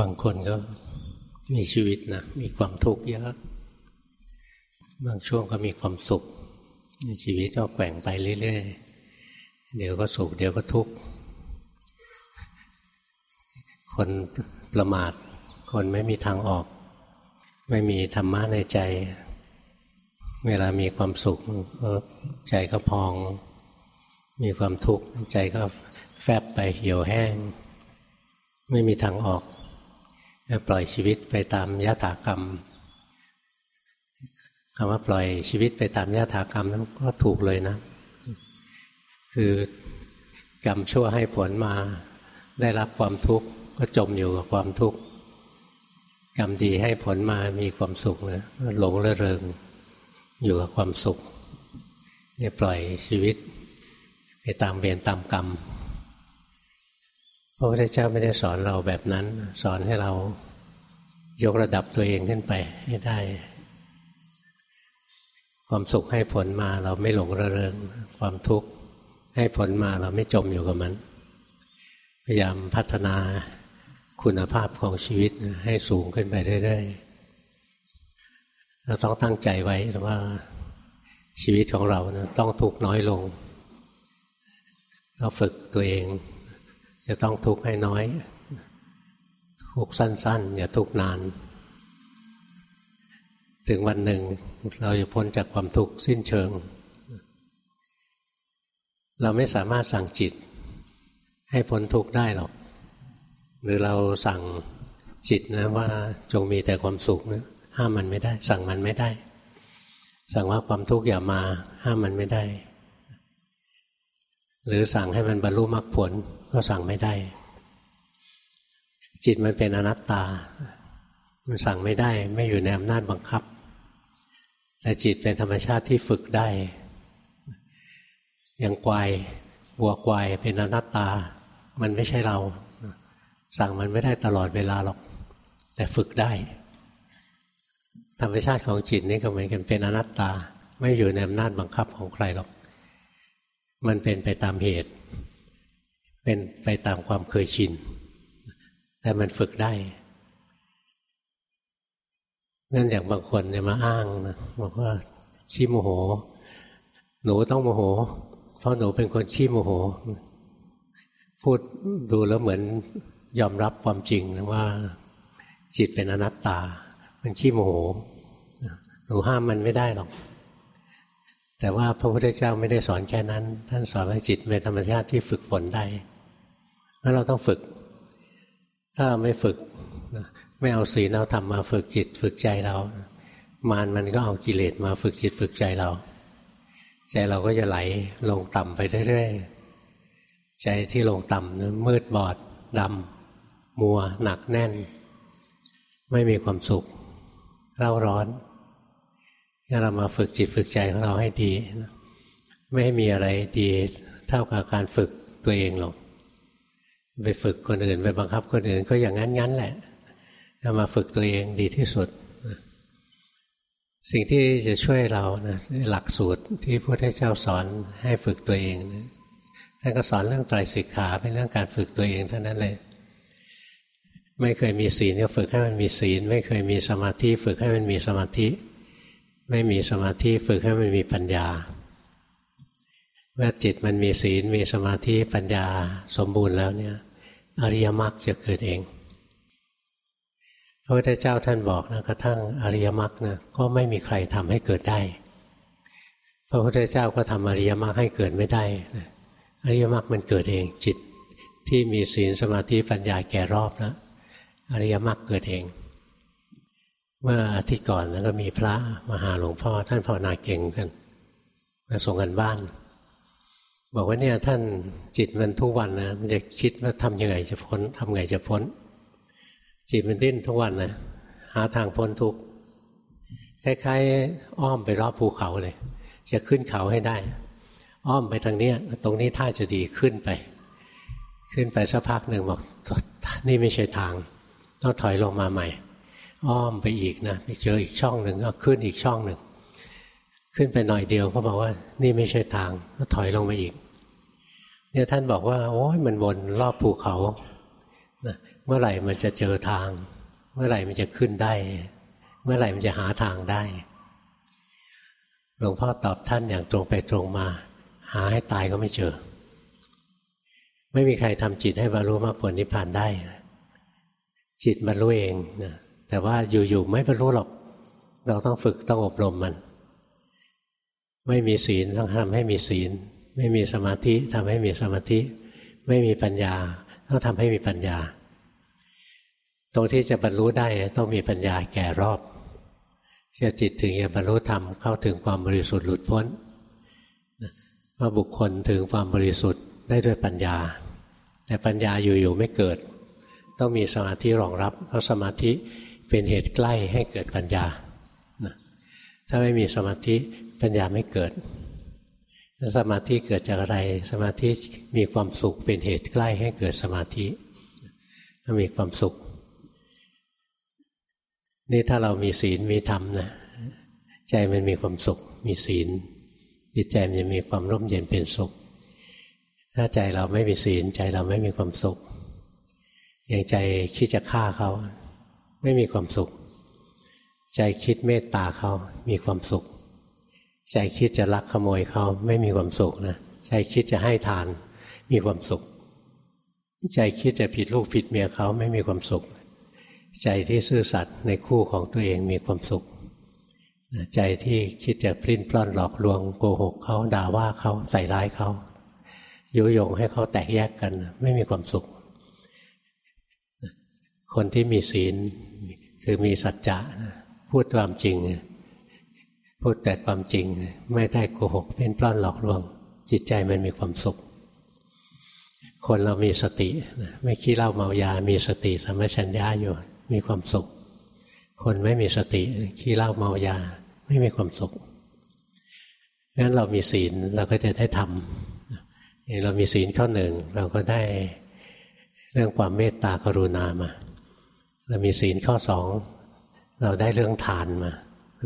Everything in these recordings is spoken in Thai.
บางคนก็มีชีวิตนะมีความทุกข์เยอะ บางช่วงก็มีความสุขชีวิตก็แกว่งไปเรื่อยๆ เดี๋ยวก็สุขเดี๋ยวก็ทุกข์ คนประมาท คนไม่มีทางออก ไม่มีธรรมะในใจ เวลามีความสุขใจก็พอง มีความทุกข์ใจก็แฟบไปเหี่ยวแห้ง ไม่มีทางออก ปล่อยชีวิตไปตามยถากรรมคำว่าปล่อยชีวิตไปตามยถากรรมนั้นก็ถูกเลยนะ คือกรรมชั่วให้ผลมาได้รับความทุกข์ก็จมอยู่กับความทุกข์กรรมดีให้ผลมามีความสุขนะหลงระเริงอยู่กับความสุขเนี่ยปล่อยชีวิตไปตามเวรตามกรรม ระพุทธเจ้าไม่ได้สอนเราแบบนั้น สอนให้เรายกระดับตัวเองขึ้นไปให้ได้ ความสุขให้ผลมาเราไม่หลงระเริง ความทุกข์ให้ผลมาเราไม่จมอยู่กับมัน พยายามพัฒนาคุณภาพของชีวิตให้สูงขึ้นไปเรื่อยๆเราต้องตั้งใจไว้ว่าชีวิตของเรานะต้องทุกข์น้อยลง เราฝึกตัวเอง จะต้องทุกข์ให้น้อย ทุกข์สั้น ๆ อย่าทุกข์นาน ถึงวันหนึ่ง เราจะพ้นจากความทุกข์สิ้นเชิง เราไม่สามารถสั่งจิต ให้พ้นทุกข์ได้หรอก หรือเราสั่งจิตนะว่าจงมีแต่ความสุขนะห้ามมันไม่ได้ สั่งมันไม่ได้ สั่งว่าความทุกข์อย่ามา ห้ามมันไม่ได้ หรือสั่งให้มันบรรลุมรรคผล ก็สั่งไม่ได้ จิตมันเป็นอนัตตา มันสั่งไม่ได้ ไม่อยู่ในอำนาจบังคับ แต่จิตเป็นธรรมชาติที่ฝึกได้ อย่างควายบัวควายเป็นอนัตตา มันไม่ใช่เรา สั่งมันไม่ได้ตลอดเวลาหรอก แต่ฝึกได้ ธรรมชาติของจิตนี่ก็เหมือนกันเป็นอนัตตา ไม่อยู่ในอำนาจบังคับของใครหรอก มันเป็นไปตามเหตุ เป็นไปตามความเคยชิน แต่มันฝึกได้งั้นอย่างบางคนเนี่ยมาอ้างนะบอกว่าขี้โมโห หนูต้องโมโห เพราะหนูเป็นคนขี้โมโห พูดดูแล้วเหมือนยอมรับความจริงนะว่า จิตเป็นอนัตตา มันขี้โมโห หนูห้ามมันไม่ได้หรอก แต่ว่าพระพุทธเจ้าไม่ได้สอนแค่นั้น ท่านสอนว่าจิตเป็นธรรมชาติที่ฝึกฝนได้ แล้วเราต้องฝึก ถ้าไม่ฝึกไม่เอาศีลเอาธรรมมาฝึกจิตฝึกใจเรา มารมันก็เอากิเลสมาฝึกจิตฝึกใจเรา ใจเราก็จะไหลลงต่ำไปเรื่อยๆใจที่ลงต่ำนั้นมืดบอดดำมัวหนักแน่น ไม่มีความสุขเร่าร้อนถ้าเรามาฝึกจิตฝึกใจของเราให้ดี ไม่ให้มีอะไรดีเท่ากับการฝึกตัวเองหรอก ไปฝึกคนอื่น ไปบังคับคนอื่น ก็อย่างนั้นงั้นแหละจะมาฝึกตัวเองดีที่สุด สิ่งที่จะช่วยเรานะหลักสูตรที่พระพุทธเจ้าสอนให้ฝึกตัวเองนะท่านก็สอนเรื่องไตรสิกขาเป็นเรื่องการฝึกตัวเองเท่านั้นเลยไม่เคยมีศีลก็ฝึกให้มันมีศีล ไม่เคยมีสมาธิ ฝึกให้มันมีสมาธิ ไม่มีสมาธิ ฝึกให้มันมีปัญญา เมื่อจิตมันมีศีลมีสมาธิปัญญาสมบูรณ์แล้วเนี่ย อริยมรรคจะเกิดเองพระพุทธเจ้าท่านบอกนะกระทั่งอริยมรรคนะก็ไม่มีใครทำให้เกิดได้ พระพุทธเจ้าก็ทำอริยมรรคให้เกิดไม่ได้อริยมรรคมันเกิดเอง จิตที่มีศีลสมาธิปัญญาแก่รอบแล้วอริยมรรคเกิดเอง เมื่ออาทิตย์ก่อนแล้วก็มีพระมาหาหลวงพ่อท่านภาวนาเก่งกันมาส่งกันบ้าน บอกว่าเนี่ยท่านจิตมันทุกวันนะมันจะคิดว่าทำยังไงจะพ้นทำไงจะพ้น จิตมันดิ้นทุกวันนะหาทางพ้นทุกคล้ายๆอ้อมไปรอบภูเขาเลย จะขึ้นเขาให้ได้ อ้อมไปทางเนี้ย ตรงนี้ท่าจะดีขึ้นไป ขึ้นไปสักพักหนึ่งบอกนี่ไม่ใช่ทางต้องถอยลงมาใหม่ อ้อมไปอีกนะไปเจออีกช่องหนึ่งก็ขึ้นอีกช่องหนึ่งขึ้นไปหน่อยเดียวเขาบอกว่า นี่ไม่ใช่ทางก็ถอยลงมาอีก เนี่ยท่านบอกว่า โอ้ยมันวนรอบภูเขาเมื่อไหร่มันจะเจอทาง เมื่อไหร่มันจะขึ้นได้ เมื่อไหร่มันจะหาทางได้หลวงพ่อตอบท่านอย่างตรงไปตรงมา หาให้ตายก็ไม่เจอ ไม่มีใครทำจิตให้บรรลุมรรคผลนิพพานได้ จิตบรรลุเองนะแต่ว่าอยู่ๆไม่บรรลุหรอก เราต้องฝึกต้องอบรมมัน ไม่มีศีลต้องทำให้มีศีล ไม่มีสมาธิทำให้มีสมาธิ ไม่มีปัญญาต้องทำให้มีปัญญา ตรงที่จะบรรลุได้ต้องมีปัญญาแก่รอบจะจิตถึงจะบรรลุธรรมเข้าถึงความบริสุทธิ์หลุดพ้นว่าบุคคลถึงความบริสุทธิ์ได้ด้วยปัญญา แต่ปัญญาอยู่ๆไม่เกิด ต้องมีสมาธิรองรับเพราะสมาธิเป็นเหตุใกล้ให้เกิดปัญญาถ้าไม่มีสมาธิปัญญาไม่เกิด สมาธิเกิดจากอะไร สมาธิมีความสุขเป็นเหตุใกล้ให้เกิดสมาธิมีความสุข นี่ถ้าเรามีศีลมีธรรมนะใจมันมีความสุข มีศีลจิตใจมันจะมีความร่มเย็นเป็นสุข ถ้าใจเราไม่มีศีลใจเราไม่มีความสุข อย่างใจคิดจะฆ่าเขา ไม่มีความสุข ใจคิดเมตตาเขามีความสุข ใจคิดจะลักขโมยเขาไม่มีความสุขนะใจคิดจะให้ทานมีความสุข ใจคิดจะผิดลูกผิดเมียเขาไม่มีความสุข ใจที่ซื่อสัตย์ในคู่ของตัวเองมีความสุข ใจที่คิดจะปลิ้นปล้อนหลอกลวงโกหกเขาด่าว่าเขาใส่ร้ายเขายุยงให้เขาแตกแยกกัน ไม่มีความสุข คนที่มีศีลคือมีสัจจะพูดความจริง พูดแต่ความจริงไม่ได้โกหกเป็นปล้อนหลอกลวง จิตใจมันมีความสุข คนเรามีสติไม่ขี้เหล้าเมายา มีสติสมัชัญญาอยู่มีความสุข คนไม่มีสติขี้เหล้าเมายา ไม่มีความสุขงั้นเรามีศีลเราก็จะได้ทำเรามีศีลข้อหนึ่งเราก็ได้เรื่องความเมตตากรุณามา เรามีศีลข้อสองเราได้เรื่องทานมา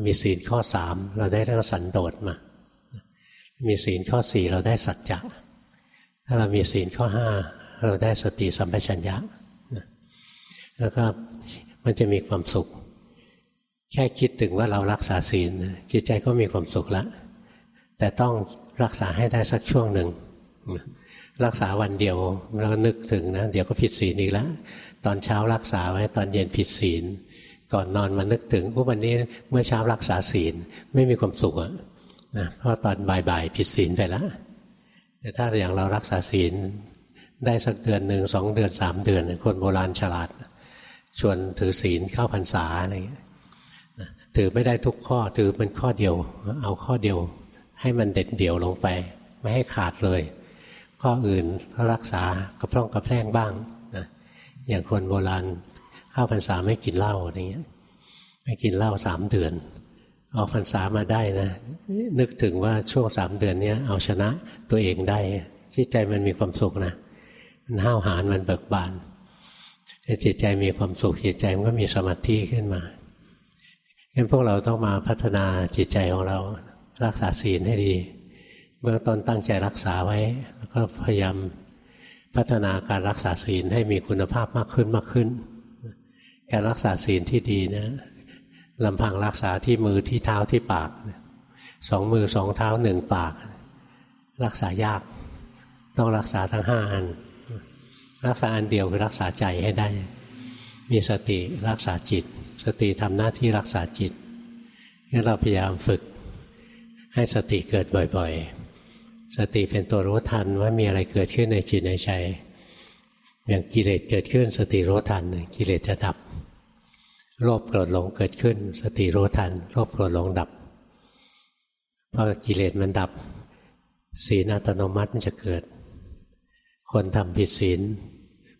มีศีลข้อสามเราได้เรื่องสันโดษมา มีศีลข้อสี่เราได้สัจจะถ้าเรามีศีลข้อห้าเราได้สติสัมปชัญญะแล้วก็มันจะมีความสุข แค่คิดถึงว่าเรารักษาศีลจิตใจก็มีความสุขแล้วแต่ต้องรักษาให้ได้สักช่วงหนึ่งรักษาวันเดียวเรานึกถึงนะเดี๋ยวก็ผิดศีลอีกแล้วตอนเช้ารักษาไว้ตอนเย็นผิดศีล ก่อนนอนมานึกถึงว่าวันนี้เมื่อเช้ารักษาศีลไม่มีความสุขอะนะเพราะตอนบ่ายๆผิดศีลไปแล้วแต่ถ้าอย่างเรารักษาศีลได้สักเดือนหนึ่งสองเดือนสามเดือน คนโบราณฉลาด ชวนถือศีลเข้าพรรษาอะไรอย่างเงี้ยถือไม่ได้ทุกข้อถือเป็นข้อเดียว เอาข้อเดียว ให้มันเด็ดเดี่ยวลงไป ไม่ให้ขาดเลย ข้ออื่นรักษากระพร่องกระแพร่งบ้างนะอย่างคนโบราณ ข้าพรรษาไม่กินเหล้าอะไรเงี้ยไม่กินเหล้าสามเดือนออกพรรษามาได้นะนึกถึงว่าช่วงสามเดือนนี้เอาชนะตัวเองได้จิตใจมันมีความสุขนะมันห้าวหาญมันเบิกบานจิตใจมีความสุขจิตใจมันก็มีสมาธิขึ้นมางั้นพวกเราต้องมาพัฒนาจิตใจของเรารักษาศีลให้ดี เบื้องต้นตั้งใจรักษาไว้ แล้วก็พยายามพัฒนาการรักษาศีลให้มีคุณภาพมากขึ้นมากขึ้น การรักษาศีลที่ดีนะลำพังรักษาที่มือที่เท้าที่ปากสองมือสองเท้าหนึ่งปาก รักษายาก ต้องรักษาทั้งห้าอัน รักษาอันเดียวคือรักษาใจให้ได้ มีสติรักษาจิต สติทำหน้าที่รักษาจิตงั้นเราพยายามฝึก ให้สติเกิดบ่อยๆ สติเป็นตัวรู้ทันว่ามีอะไรเกิดขึ้นในจิตในใจ อย่างกิเลสเกิดขึ้นสติรู้ทันกิเลสจะดับ โลภโกรธหลงเกิดขึ้น สติรู้ทันโลภโกรธหลงดับพอกิเลสมันดับ ศีลอัตโนมัติมันจะเกิด คนทำผิดศีล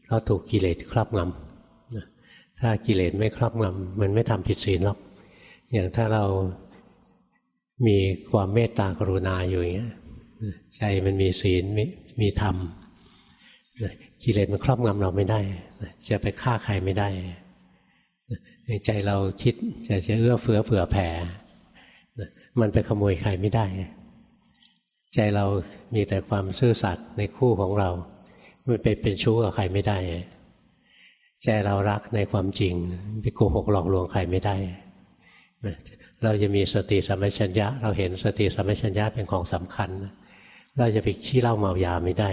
เพราะถูกกิเลสครอบงำถ้ากิเลสไม่ครอบงำมันไม่ทำผิดศีลหรอกอย่างถ้าเรามีความเมตตากรุณาอยู่อย่างเงี้ยใจมันมีศีลมีมีธรรม กิเลสมันครอบงำเราไม่ได้จะไปฆ่าใครไม่ได้ใจเราคิดจะจะเอื้อเฟื้อเผื่อแผ่มันไปขโมยใครไม่ได้ ใจเรามีแต่ความซื่อสัตย์ในคู่ของเรา มันไปเป็นชู้กับใครไม่ได้ ใจเรารักในความจริง ไปโกหกหลอกลวงใครไม่ได้ เราจะมีสติสัมปชัญญะ เราเห็นสติสัมปชัญญะเป็นของสำคัญ เราจะไปขี้เล่าเมายาไม่ได้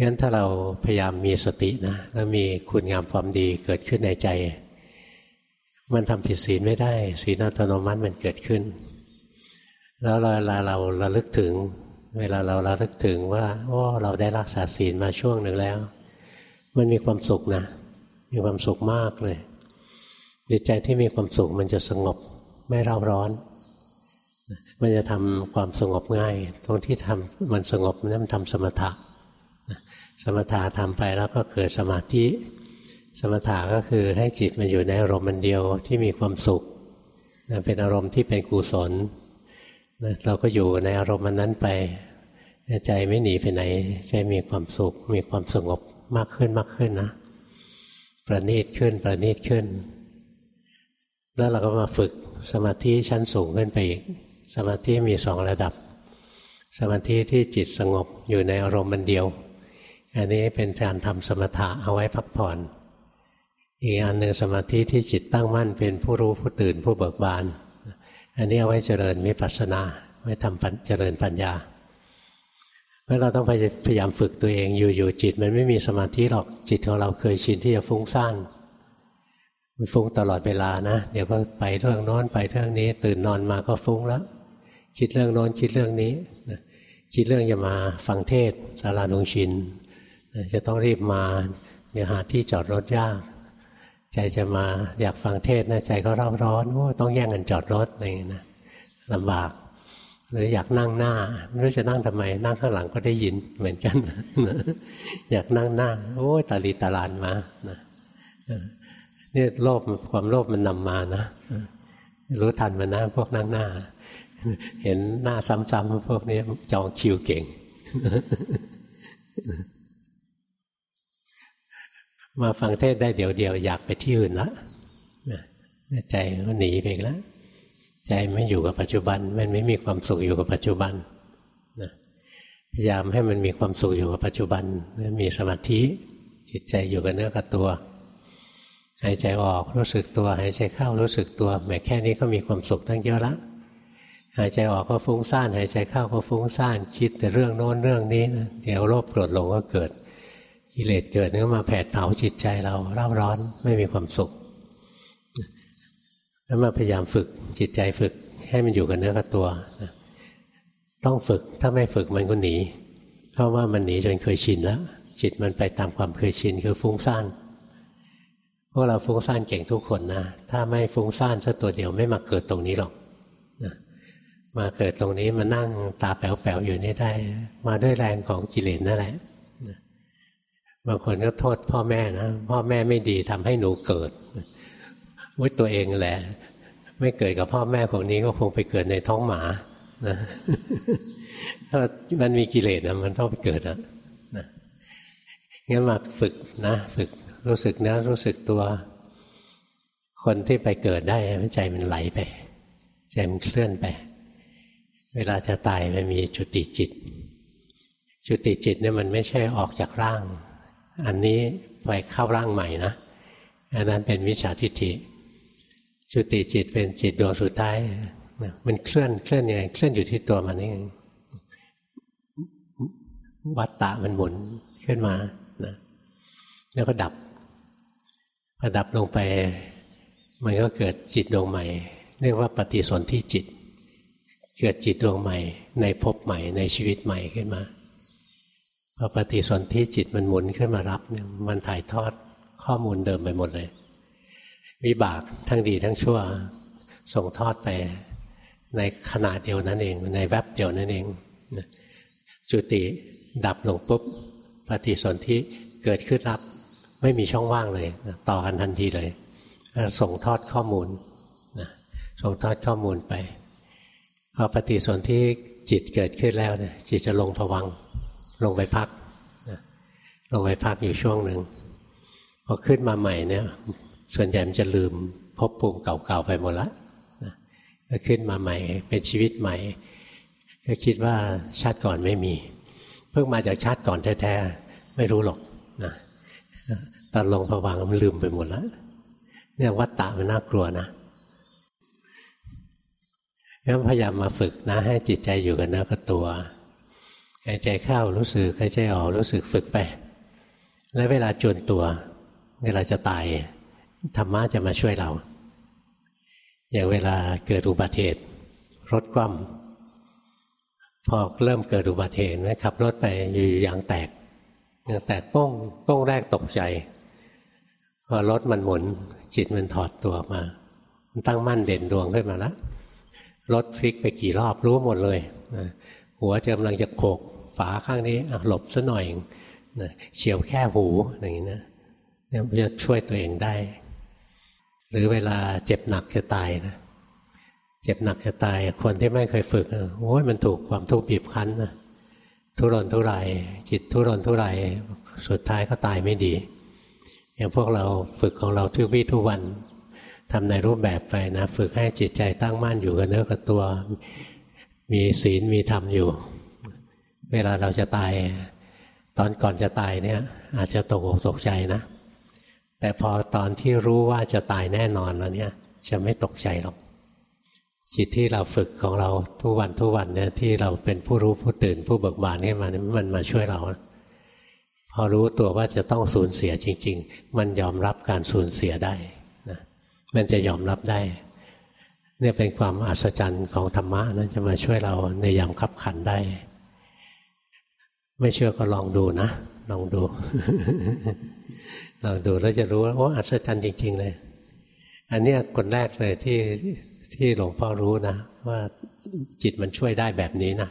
งั้นถ้าเราพยายามมีสตินะแล้วมีคุณงามความดีเกิดขึ้นในใจ มันทำผิดศีลไม่ได้ศีลอัตโนมัติมันเกิดขึ้น แล้วเวลาเราระลึกถึง เวลาเราระลึกถึงว่าโอ้เราได้รักษาศีลมาช่วงหนึ่งแล้ว มันมีความสุขนะ มีความสุขมากเลยจิตใจที่มีความสุขมันจะสงบไม่เร่าร้อน มันจะทำความสงบง่าย ตรงที่ทำมันสงบนั่นมันทำสมถะ สมถะทำไปแล้วก็เกิดสมาธิ สมถะก็คือให้จิตมันอยู่ในอารมณ์มันเดียวที่มีความสุขเป็นอารมณ์ที่เป็นกุศลเราก็อยู่ในอารมณ์นั้นไป ใจไม่หนีไปไหน ใจมีความสุข มีความสงบมากขึ้นมากขึ้นนะ ประณีตขึ้นประณีตขึ้น แล้วเราก็มาฝึกสมาธิชั้นสูงขึ้นไปอีก สมาธิมีสองระดับ สมาธิที่จิตสงบอยู่ในอารมณ์มันเดียว อันนี้เป็นการทำสมถะเอาไว้พักผ่อน อีกอันหนึ่งสมาธิที่จิตตั้งมั่นเป็นผู้รู้ผู้ตื่นผู้เบิกบาน อันนี้เอาไว้เจริญมิปัสสนาไว้ทำเจริญปัญญาเมื่อเราต้องพยายามฝึกตัวเองอยู่ๆจิต มันไม่มีสมาธิหรอกจิตของเราเคยชินที่จะฟุ้งซ่านมันฟุ้งตลอดเวลานะเดี๋ยวก็ไปเรื่องโน้นไปเรื่องนี้ ตื่นนอนมาก็ฟุ้งแล้วคิดเรื่องโน้นคิดเรื่องนี้คิดเรื่องจะมาฟังเทศสารานุงชิน จะต้องรีบมาเดี๋ยวหาที่จอดรถยาก ใจจะมาอยากฟังเทศนะใจก็ร้อนร้อนโอ้ต้องแย่งกันจอดรถอะไรอย่างนี้นะลำบาก หรืออยากนั่งหน้าไม่รู้จะนั่งทำไม นั่งข้างหลังก็ได้ยินเหมือนกันอยากนั่งหน้าโอ้ตาลีตาลานมานะนี่โลภความโลภมันนำมานะรู้ทันมันนะพวกนั่งหน้า เห็นหน้าซ้ำๆพวกนี้จองคิวเก่ง มาฟังเทศได้เดี๋ยวเดียวอยากไปที่อื่นละใจก็หนีไปแล้วใจไม่อยู่กับปัจจุบัน มันไม่มีความสุขอยู่กับปัจจุบันพยายามให้มันมีความสุขอยู่กับปัจจุบันมีสมาธิจิตใจอยู่กับเนื้อกับตัวหายใจออกรู้สึกตัวหายใจเข้ารู้สึกตัวแม้แค่นี้ก็มีความสุขตั้งเยอะละหายใจออกก็ฟุ้งซ่านหายใจเข้าก็ฟุ้งซ่านคิดแต่เรื่องโน้นเรื่องนี้นะเดี๋ยวโลภโกรธหลงก็เกิด กิเลสเกิดก็มาแผดเผาจิตใจเราเร่าร้อนไม่มีความสุข แล้วมาพยายามฝึกจิตใจฝึกให้มันอยู่กับเนื้อกับตัว ต้องฝึกถ้าไม่ฝึกมันก็หนี เพราะว่ามันหนีจนเคยชินแล้ว จิตมันไปตามความเคยชินคือฟุ้งซ่านพวกเราฟุ้งซ่านเก่งทุกคนนะถ้าไม่ฟุ้งซ่านสักตัวเดียวไม่มาเกิดตรงนี้หรอกมาเกิดตรงนี้มานั่งตาแป๋วๆอยู่นี่ได้ มาด้วยแรงของกิเลสนั่นแหละ บางคนก็โทษพ่อแม่นะ พ่อแม่ไม่ดีทำให้หนูเกิดวุ้ตัวเองแหละ ไม่เกิดกับพ่อแม่คนนี้ก็คงไปเกิดในท้องหมานะถ้ามันมีกิเลสนะมันต้องไปเกิดนะนะงั้นมาฝึกนะ ฝึกรู้สึกนะรู้สึกตัว คนที่ไปเกิดได้ใจมันไหลไป ใจมันเคลื่อนไป เวลาจะตายมันมีจุติจิต จุติจิตเนี่ยมันไม่ใช่ออกจากร่าง อันนี้ไปเข้าร่างใหม่นะอันนั้นเป็นวิชาทิฏฐิจุติจิตเป็นจิตดวงสุดท้ายมันเคลื่อนเคลื่อนยังไงเคลื่อนอยู่ที่ตัวมันเองวัตตะมันหมุนขึ้นมานะแล้วก็ดับพอดับลงไป มันก็เกิดจิตดวงใหม่ เรียกว่าปฏิสนธิจิต เกิดจิตดวงใหม่ ในภพใหม่ในชีวิตใหม่ขึ้นมา พอปฏิสนธิจิตมันหมุนขึ้นมารับเนี่ยมันถ่ายทอดข้อมูลเดิมไปหมดเลย วิบากทั้งดีทั้งชั่ว ส่งทอดไปในขนาดเดียวนั้นเอง ในแวบเดียวนั่นเองจุติดับลงปุ๊บ ปฏิสนธิเกิดขึ้นรับ ไม่มีช่องว่างเลย ต่อกันทันทีเลยส่งทอดข้อมูลส่งทอดข้อมูลไปพอปฏิสนธิจิตเกิดขึ้นแล้วเนี่ยจิตจะลงผวัง ลงไปพักลงไปพักอยู่ช่วงหนึ่งพอขึ้นมาใหม่เนี่ย ส่วนใหญ่มันจะลืมพบปุ่มเก่าๆไปหมดละก็ขึ้นมาใหม่ เป็นชีวิตใหม่ ก็คิดว่าชาติก่อนไม่มี เพิ่งมาจากชาติก่อนแท้ๆไม่รู้หรอกนะตอนลงผวังมันลืมไปหมดแล้วเนี่ยวัตตะมันน่ากลัวนะงั้นพยายามมาฝึกนะ ให้จิตใจอยู่กับเนื้อกับตัว หายใจเข้ารู้สึกหายใจออกรู้สึกฝึกไป แล้วเวลาจวนตัว เวลาจะตายธรรมะจะมาช่วยเรา อย่างเวลาเกิดอุบัติเหตุรถคว่ำพอเริ่มเกิดอุบัติเหตุขับรถไปอยู่ยางแตกยางแตกป้งป้งแรกตกใจ พอรถมันหมุน จิตมันถอดตัวมา มันตั้งมั่นเด่นดวงขึ้นมาแล้วรถพลิกไปกี่รอบรู้หมดเลยนะ หัวจะกำลังจะโขกฝาข้างนี้หลบซะหน่อยนะเฉียวแค่หูอย่างนี้นะเนี่ยจะช่วยตัวเองได้ หรือเวลาเจ็บหนักจะตายนะเจ็บหนักจะตาย คนที่ไม่เคยฝึกโอ้ยมันถูกความทุกข์บีบคั้นนะทุรนทุรายจิตทุรนทุรายสุดท้ายก็ตายไม่ดี อย่างพวกเราฝึกของเราทุกวี่ทุกวันทำในรูปแบบไปนะ ฝึกให้จิตใจตั้งมั่นอยู่กับเนื้อกับตัว มีศีลมีธรรมอยู่ เวลาเราจะตาย ตอนก่อนจะตายเนี่ย อาจจะตกอกตกใจนะ แต่พอตอนที่รู้ว่าจะตายแน่นอนแล้วเนี่ย จะไม่ตกใจหรอก จิตที่เราฝึกของเราทุกวันทุกวันเนี่ยที่เราเป็นผู้รู้ผู้ตื่นผู้เบิกบานขึ้นมาเนี่ยมันมาช่วยเรา พอรู้ตัวว่าจะต้องสูญเสียจริง ๆ มันยอมรับการสูญเสียได้นะมันจะยอมรับได้ เนี่ยเป็นความอัศจรรย์ของธรรมะนะจะมาช่วยเราในยามขับขันได้ ไม่เชื่อก็ลองดูนะ ลองดู ลองดูแล้วจะรู้ว่าโอ้อัศจรรย์จริง ๆ เลย อันนี้คนแรกเลยที่ที่หลวงพ่อรู้นะ ว่าจิตมันช่วยได้แบบนี้นะ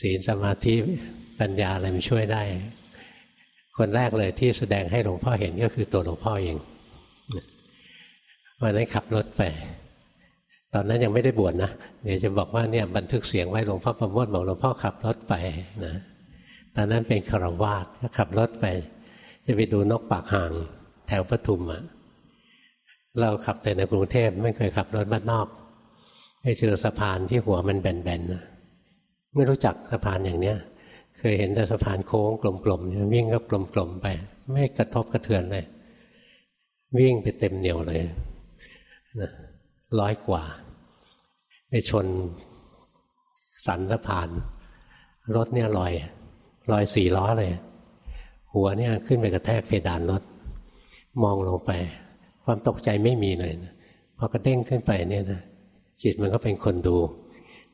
ศีลสมาธิปัญญาอะไรมันช่วยได้ คนแรกเลยที่แสดงให้หลวงพ่อเห็นก็คือตัวหลวงพ่อเองวันนั้นขับรถไป ตอนนั้นยังไม่ได้บวชนะเดี๋ยวจะบอกว่าเนี่ยบันทึกเสียงไว้หลวงพ่อประโมทบอกหลวงพ่อขับรถไปนะตอนนั้นเป็นคารวาสก็ขับรถไป จะไปดูนกปากห่างแถวปทุมอะเราขับแต่ในกรุงเทพไม่เคยขับรถบ้านนอกไปเจอสะพานที่หัวมันแบนๆนะไม่รู้จักสะพานอย่างเนี้ยเคยเห็นแต่สะพานโค้งกลมๆวิ่งก็กลมๆไป ไม่กระทบกระเทือนเลย วิ่งไปเต็มเหนียวเลยนะ ร้อยกว่า ไปชนสันสะพาน รถเนี่ยลอยลอยสี่ล้อเลย หัวเนี่ยขึ้นไปกระแทกเพดานรถ มองลงไป ความตกใจไม่มีเลยนะพอกระเด้งขึ้นไปเนี่ยนะจิตมันก็เป็นคนดู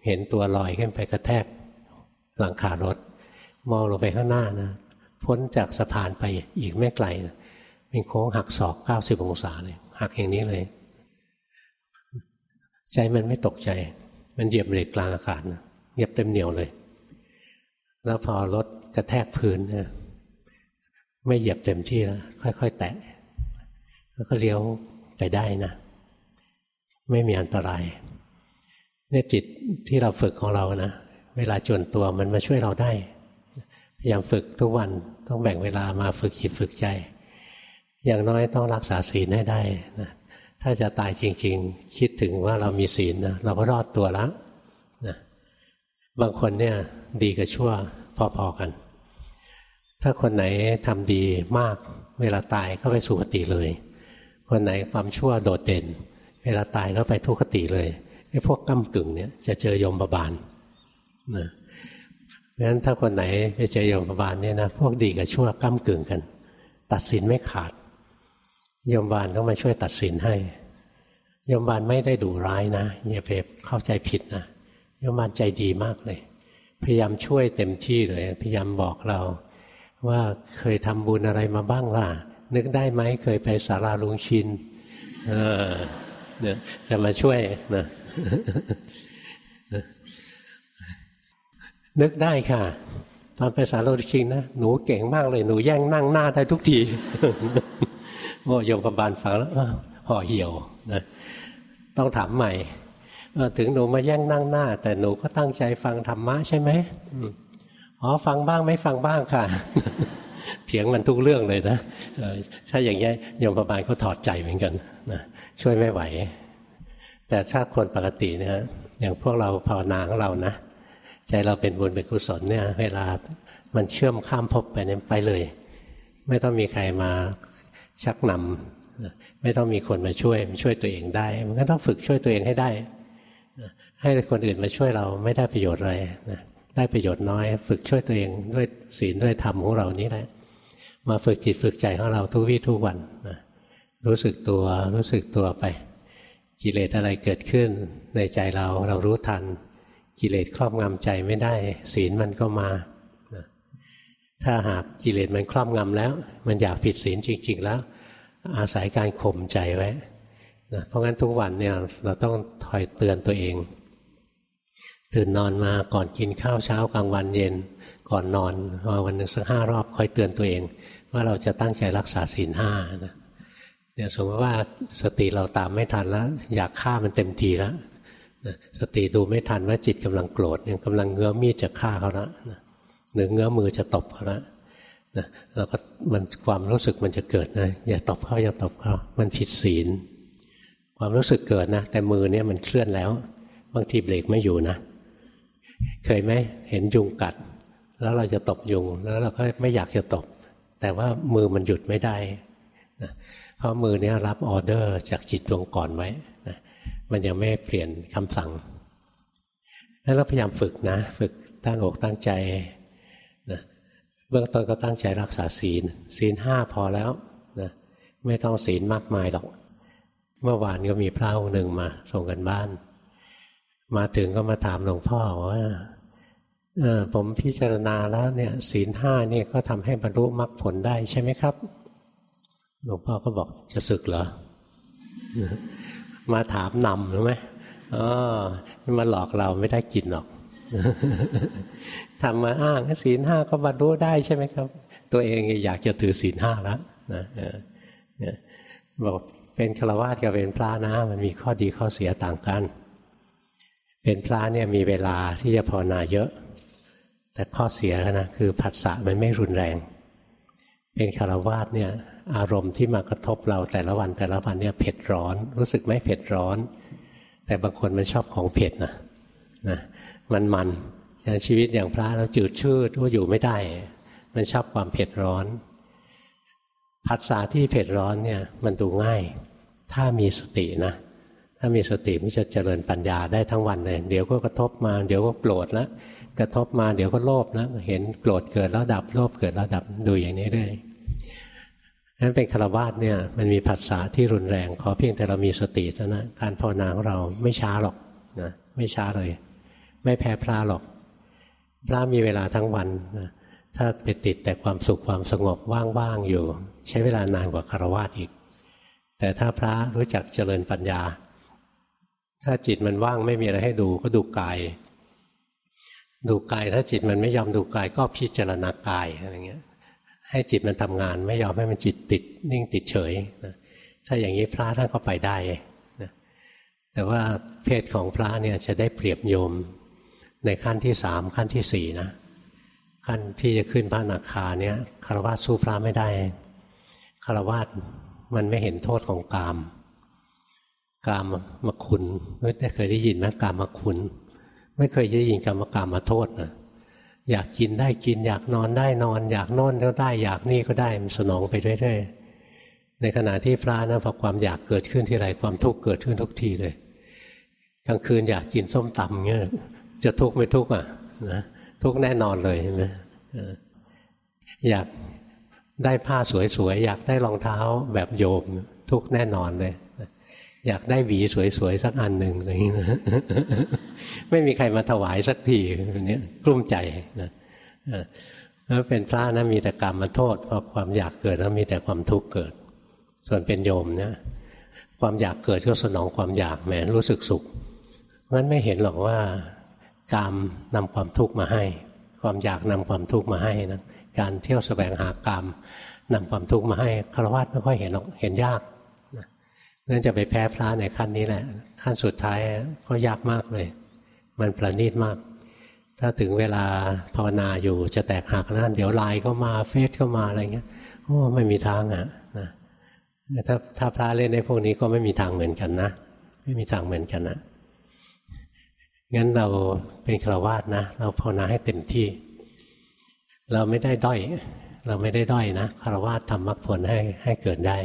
เห็นตัวลอยขึ้นไปกระแทกหลังคารถ มองลงไปข้างหน้านะพ้นจากสะพานไปอีกไม่ไกลนะเป็นโค้งหักศอกเก้าสิบองศาเลยหักอย่างนี้เลย ใจมันไม่ตกใจ มันเหยียบเบรกกลางอากาศนะเหยียบเต็มเหนียวเลย แล้วพอรถกระแทกพื้นนี่ยไม่เหยียบเต็มที่แล้วค่อย ๆ แตะแล้วก็เลี้ยวไปได้นะ ไม่มีอันตรายเนี่ยจิตที่เราฝึกของเรานะเวลาจวนตัวมันมาช่วยเราได้พยายามฝึกทุกวันต้องแบ่งเวลามาฝึกจิตฝึกใจ อย่างน้อยต้องรักษาศีลให้ได้นะ ถ้าจะตายจริง ๆ คิดถึงว่าเรามีศีลนะเราก็รอดตัวแล้วนะบางคนเนี่ยดีกับชั่วพอๆกัน ถ้าคนไหนทำดีมาก เวลาตายก็ไปสุคติเลย คนไหนความชั่วโดดเด่น เวลาตายก็ไปทุกขติเลยไอ้พวกก้ากึ่งเนี่ยจะเจอยมบาลนะเพราะฉะนั้นถ้าคนไหนไปเจอยมบาลเนี่ยนะพวกดีกับชั่วก้ากึ่งกัน ตัดสินไม่ขาด ยมบาลต้องมาช่วยตัดสินให้ยมบาลไม่ได้ดูร้ายนะอย่าไปเข้าใจผิดนะยมบาลใจดีมากเลย พยายามช่วยเต็มที่เลย พยายามบอกเรา ว่าเคยทำบุญอะไรมาบ้างล่ะ นึกได้ไหมเคยไปสาราลุงชินเนี่ยจะมาช่วยนะนึกได้ค่ะ ตอนไปสาราลุงชินนะหนูเก่งมากเลยหนูแย่งนั่งหน้าได้ทุกที โอ้ยมบาลฟังแล้วห่อเหี่ยวนะต้องถามใหม่ถึงหนูมาแย่งนั่งหน้า แต่หนูก็ตั้งใจฟังธรรมะใช่ไหมอ๋อฟังบ้างไม่ฟังบ้างค่ะ เถียงมันทุกเรื่องเลยนะถ้าอย่างนี้ยมบาลเขาถอดใจเหมือนกันนะช่วยไม่ไหว แต่ถ้าคนปกติเนี่ยอย่างพวกเราภาวนาของเรานะใจเราเป็นบุญเป็นกุศลเนี่ย เวลามันเชื่อมข้ามภพไปเนี่ยไปเลย ไม่ต้องมีใครมา ชักนำไม่ต้องมีคนมาช่วยมาช่วยตัวเองได้ มันก็ต้องฝึกช่วยตัวเองให้ได้ให้คนอื่นมาช่วยเราไม่ได้ประโยชน์อะไรนะได้ประโยชน์น้อย ฝึกช่วยตัวเองด้วยศีลด้วยธรรมของเรานี้แหละมาฝึกจิตฝึกใจของเราทุกวี่ทุกวันนะรู้สึกตัวรู้สึกตัวไป กิเลสอะไรเกิดขึ้นในใจเราเรารู้ทัน กิเลสครอบงำใจไม่ได้ ศีลมันก็มา ถ้าหากกิเลสมันครอบงำแล้ว มันอยากผิดศีลจริง ๆ แล้ว อาศัยการข่มใจไว้นะเพราะงั้นทุกวันเนี่ยเราต้องคอยเตือนตัวเอง ตื่นนอนมาก่อนกินข้าวเช้ากลางวันเย็น ก่อนนอนวันหนึ่งสักห้ารอบคอยเตือนตัวเอง ว่าเราจะตั้งใจรักษาศีลห้านะเนี่ยสมมติว่าสติเราตามไม่ทันแล้ว อยากฆ่ามันเต็มทีแล้วสติดูไม่ทันว่าจิตกำลังโกรธยังกำลังเงื้อมีดจะฆ่าเขาแล้ว หรือเงื้อมือจะตบเขาแล้วนะเราก็มันความรู้สึกมันจะเกิดนะอย่าตบเขาอย่าตบเขามันผิดศีล ความรู้สึกเกิดนะ แต่มือเนี่ยมันเคลื่อนแล้ว บางทีเบรกไม่อยู่นะ เคยไหมเห็นยุงกัด แล้วเราจะตบยุง แล้วเราก็ไม่อยากจะตบ แต่ว่ามือมันหยุดไม่ได้นะเพราะมือเนี้ยรับออเดอร์จากจิตดวงก่อนไว้นะมันยังไม่เปลี่ยนคำสั่งแล้วเราพยายามฝึกนะ ฝึกตั้งอกตั้งใจ บื้องต้นก็ตั้งใจรักษาศีล ศีลห้าพอแล้วนะไม่ต้องศีลมากมายหรอก เมื่อวานก็มีพระองค์หนึ่งมาส่งกันบ้าน มาถึงก็มาถามหลวงพ่อว่าผมพิจารณาแล้วเนี่ย ศีลห้านี่ก็ทำให้บรรลุมรรคผลได้ใช่ไหมครับ หลวงพ่อก็บอกจะศึกเหรอ มาถามนำรู้ไหมอ๋อมาหลอกเราไม่ได้กินหรอก ทำมาอ้างศีลห้าก็บรรลุได้ใช่ไหมครับ ตัวเองอยากจะถือศีลห้าแล้วนะบอกเป็นฆราวาสกับเป็นพระนะมันมีข้อดีข้อเสียต่างกัน เป็นพระเนี่ยมีเวลาที่จะภาวนาเยอะ แต่ข้อเสียนะคือผัสสะมันไม่รุนแรง เป็นฆราวาสเนี่ยอารมณ์ที่มากระทบเราแต่ละวันแต่ละวันเนี่ยเผ็ดร้อน รู้สึกไหมเผ็ดร้อน แต่บางคนมันชอบของเผ็ดนะนะ มันมันชีวิตอย่างพระเราจืดชืดก็อยู่ไม่ได้ มันชอบความเผ็ดร้อนผัสสะที่เผ็ดร้อนเนี่ยมันดูง่าย ถ้ามีสตินะ ถ้ามีสติมันจะเจริญปัญญาได้ทั้งวันเลย เดี๋ยวก็กระทบมา เดี๋ยวก็โกรธแล้วกระทบมาเดี๋ยวก็โลภนะเห็นโกรธเกิดแล้วดับโลภเกิดแล้วดับดูอย่างนี้ได้นั้นเป็นคารวาสเนี่ยมันมีผัสสะที่รุนแรง ขอเพียงแต่เรามีสติเท่านั้นการภาวนาของเราไม่ช้าหรอกนะไม่ช้าเลย ไม่แพ้พระหรอก พระมีเวลาทั้งวันนะถ้าไปติดแต่ความสุขความสงบว่างๆอยู่ ใช้เวลานานกว่าคารวะอีก แต่ถ้าพระรู้จักเจริญปัญญา ถ้าจิตมันว่างไม่มีอะไรให้ดูก็ดูกาย ดูกายถ้าจิตมันไม่ยอมดูกายก็พิจารณากายอะไรเงี้ย ให้จิตมันทำงาน ไม่ยอมให้มันจิตติดนิ่งติดเฉยนะถ้าอย่างนี้พระท่านก็ไปได้นะแต่ว่าเพศของพระเนี่ยจะได้เปรียบโยม ในขั้นที่สามขั้นที่สี่นะขั้นที่จะขึ้นพระนาคาเนี่ยคารวะสู้พระไม่ได้คารวะมันไม่เห็นโทษของกาม กามมาคุณไม่เคยได้ยินไหมกามมาคุณ ไม่เคยได้ยินกามกามมาโทษนะอยากกินได้กิน อยากนอนได้นอน อยากนอนก็ได้ อยากนี่ก็ได้มันสนองไปเรื่อยๆในขณะที่พระนะพอความอยากเกิดขึ้นที่ไรความทุกข์เกิดขึ้นทุกทีเลยกลางคืนอยากกินส้มตำเงี้ย จะทุกข์ไม่ทุกข์อะนะทุกข์แน่นอนเลยใช่ไหมอยากได้ผ้าสวยๆอยากได้รองเท้าแบบโยมทุกข์แน่นอนเลยอยากได้หวีสวยๆสักอันหนึ่งอะไรอย่างนี้นะไม่มีใครมาถวายสักทีนี้กลุ้มใจนะแล้วเป็นพระนะมีแต่กรรมมาโทษพอความอยากเกิดแล้วมีแต่ความทุกข์เกิด ส่วนเป็นโยมเนี่ยความอยากเกิดก็สนองความอยากแหมรู้สึกสุขงั้นไม่เห็นหรอกว่า กามนำความทุกข์มาให้ ความอยากนำความทุกข์มาให้นะการเที่ยวสแสวงหากามนำความทุกข์มาให้คารวะไม่ค่อยเห็นหรอกเห็นยากนะงั้นจะไปแพ้พระในขั้นนี้แหละ ขั้นสุดท้ายก็ยากมากเลย มันประณีตมาก ถ้าถึงเวลาภาวนาอยู่จะแตกหักนั่นเดี๋ยวไลน์ก็มาเฟซก็มาอะไรเงี้ยโอ้ไม่มีทางอะนะถ้าถ้าพระเล่นในพวกนี้ก็ไม่มีทางเหมือนกันนะ ไม่มีทางเหมือนกันนะ งั้นเราเป็นฆราวาสนะ เราภาวนาให้เต็มที่ เราไม่ได้ด้อย เราไม่ได้ด้อยนะคารวะทำมรรคผลให้ให้เกิดได้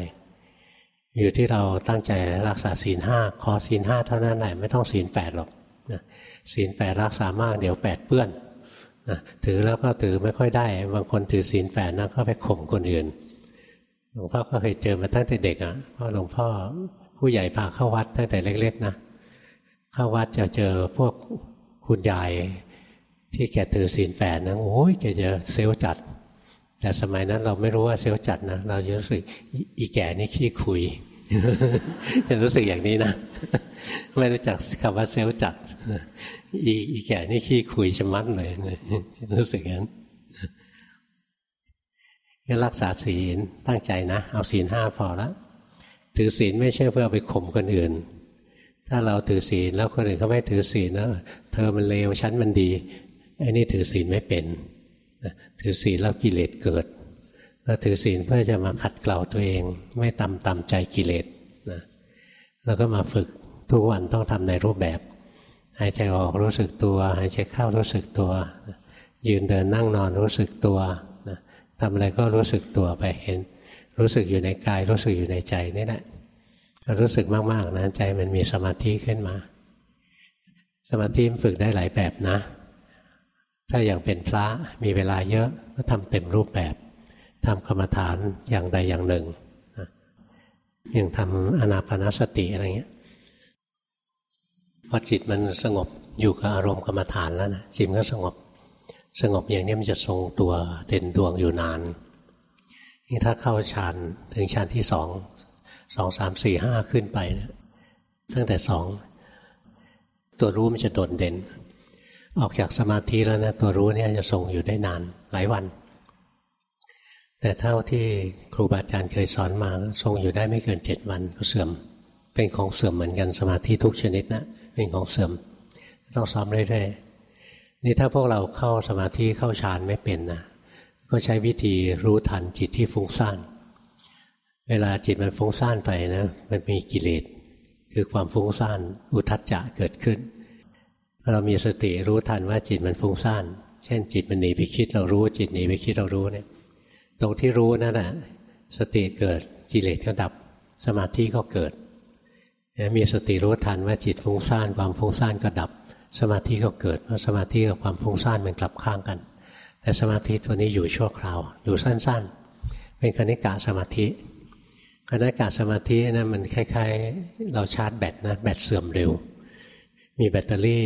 อยู่ที่เราตั้งใจรักษาศีลห้าขอศีลห้าเท่านั้นแหละไม่ต้องศีลแปดหรอกศีลแปดรักษามากเดี๋ยวแปดเปื้อนถือแล้วก็ถือไม่ค่อยได้ บางคนถือศีลแปดนะก็ไปข่มคนอื่นหลวงพ่อก็เคยเจอมาตั้งแต่เด็กอะเพราะหลวงพ่อผู้ใหญ่พาเข้าวัดตั้งแต่เล็ก ๆ นะ เข้าวัดจะเจอพวกคุณยายที่แกถือศีลแปดนะโอ้ยแกจะเซลจัด แต่สมัยนั้นเราไม่รู้ว่าเซลจัดนะเราจะรู้สึกอีแก่นี่ขี้คุยจะรู้สึกอย่างนี้นะ ไม่รู้จักคำว่าเซลจัดอีอีแก่นี่ขี้คุยชะมัดเลยจะรู้สึกอย่างนั้นก็รักษาศีลตั้งใจนะ เอาศีลห้าพอแล้วถือศีลไม่ใช่เพื่อไปข่มคนอื่น ถ้าเราถือศีลแล้วคนอื่นเขาไม่ถือศีลแล้วเธอมันเลวฉันมันดีไอ้นี่ถือศีลไม่เป็นถือศีลแล้วกิเลสเกิดเราถือศีลเพื่อจะมาขัดเกลาตัวเอง ไม่ตำตำใจกิเลสนะแล้วก็มาฝึกทุกวันต้องทำในรูปแบบหายใจออกรู้สึกตัวหายใจเข้ารู้สึกตัว ยืนเดินนั่งนอนรู้สึกตัวทำอะไรก็รู้สึกตัวไปเห็น รู้สึกอยู่ในกายรู้สึกอยู่ในใจนี่แหละ รู้สึกมากๆนะใจมันมีสมาธิขึ้นมา สมาธิฝึกได้หลายแบบนะ ถ้าอย่างเป็นพระมีเวลาเยอะก็ทำเต็มรูปแบบทำกรรมฐานอย่างใดอย่างหนึ่งอย่างทำอนาปนาสติอะไรเงี้ยพอจิตมันสงบอยู่กับอารมณ์กรรมฐานแล้วนะจิตก็สงบ สงบอย่างนี้มันจะทรงตัวเด่นดวงอยู่นานนี่ถ้าเข้าฌานถึงฌานที่สอง สองสามสี่ห้าขึ้นไปเนี่ยตั้งแต่สองตัวรู้มันจะโดดเด่น ออกจากสมาธิแล้วนะตัวรู้เนี่ยจะทรงอยู่ได้นานหลายวัน แต่เท่าที่ครูบาอาจารย์เคยสอนมาทรงอยู่ได้ไม่เกินเจ็ดวันก็เสื่อม เป็นของเสื่อมเหมือนกันสมาธิทุกชนิดนะเป็นของเสื่อม ต้องซ้อมเรื่อยๆนี่ถ้าพวกเราเข้าสมาธิเข้าฌานไม่เป็นนะก็ใช้วิธีรู้ทันจิตที่ฟุ้งซ่าน เวลาจิตมันฟุ้งซ่านไปนะมันมีกิเลสคือความฟุ้งซ่านอุทัจจะเกิดขึ้นเรามีสติรู้ทันว่าจิตมันฟุ้งซ่าน เช่น จิตมันหนีไปคิดเรารู้ จิตหนีไปคิดเรารู้เนี่ย ตรงที่รู้นั่นแหะสติเกิดกิเลสก็ดับ สมาธิก็เกิด มีสติรู้ทันว่าจิตฟุ้งซ่าน ความฟุ้งซ่านก็ดับ สมาธิก็เกิดเพราะสมาธิกับความฟุ้งซ่านมันกลับข้างกัน แต่สมาธิตัวนี้อยู่ชั่วคราว อยู่สั้นๆ เป็นคณิกะสมาธิ คณะกาสมาธินะมันคล้ายๆ เราชาร์จแบตนะแบตเสื่อมเร็ว มีแบตเตอรี่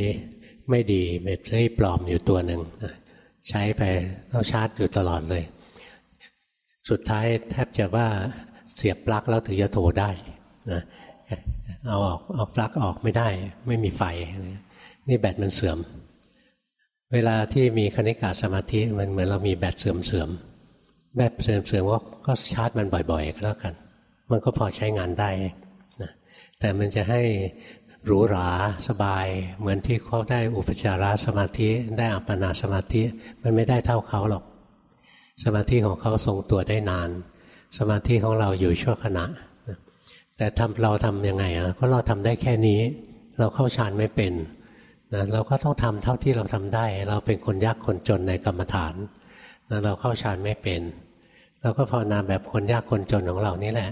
ไม่ดีแบตเตอรี่ปลอมอยู่ตัวหนึ่งใช้ไปต้องชาร์จอยู่ตลอดเลย สุดท้ายแทบจะว่าเสียบปลั๊กแล้วถึงจะโทรได้นะเอาออกเอาปลั๊กออกไม่ได้ ไม่มีไฟ นี่แบตมันเสื่อม เวลาที่มีคณิกาสมาธิมันเหมือนเรามีแบตเสื่อมเสื่อมแบตเสื่อมเสื่อมก็ชาร์จมันบ่อย ๆ ก็แล้วกัน มันก็พอใช้งานได้นะแต่มันจะให้หรูหราสบาย เหมือนที่เขาได้อุปจารสมาธิได้อัปปนาสมาธิมันไม่ได้เท่าเขาหรอก สมาธิของเขาทรงตัวได้นาน สมาธิของเราอยู่ชั่วขณะ แต่ทำเราทำยังไงอะก็เราทำได้แค่นี้ เราเข้าฌานไม่เป็นนะเราก็ต้องทำเท่าที่เราทำได้ เราเป็นคนยากคนจนในกรรมฐานนะเราเข้าฌานไม่เป็น เราก็ภาวนาแบบคนยากคนจนของเรานี่แหละ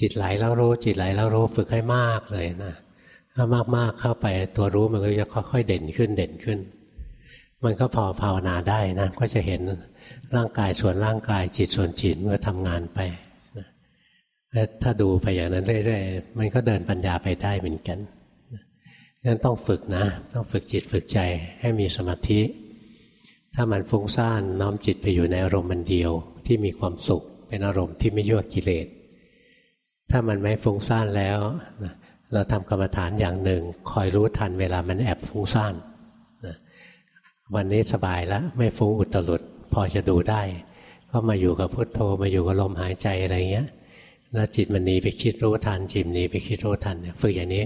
จิตไหลแล้วรู้ จิตไหลแล้วรู้ฝึกให้มากเลยนะถ้ามากๆเข้าไปตัวรู้มันก็จะค่อยๆเด่นขึ้นเด่นขึ้น มันก็พอภาวนาได้นะก็จะเห็นร่างกายส่วนร่างกายจิตส่วนจิตมันก็ทำงานไปนะถ้าดูไปอย่างนั้นเรื่อยๆมันก็เดินปัญญาไปได้เหมือนกันงั้นต้องฝึกนะ ต้องฝึกจิตฝึกใจให้มีสมาธิ ถ้ามันฟุ้งซ่านน้อมจิตไปอยู่ในอารมณ์มันเดียวที่มีความสุข เป็นอารมณ์ที่ไม่ยั่วกิเลส ถ้ามันไม่ฟุ้งซ่านแล้วเราทำกรรมฐานอย่างหนึ่ง คอยรู้ทันเวลามันแอบฟุ้งซ่านวันนี้สบายแล้วไม่ฟุ้งอุตรุดพอจะดูได้ ก็มาอยู่กับพุทโธมาอยู่กับลมหายใจอะไรเงี้ยแล้วจิตมันหนีไปคิดรู้ทันจิตหนีไปคิดรู้ทันฝึกอย่างนี้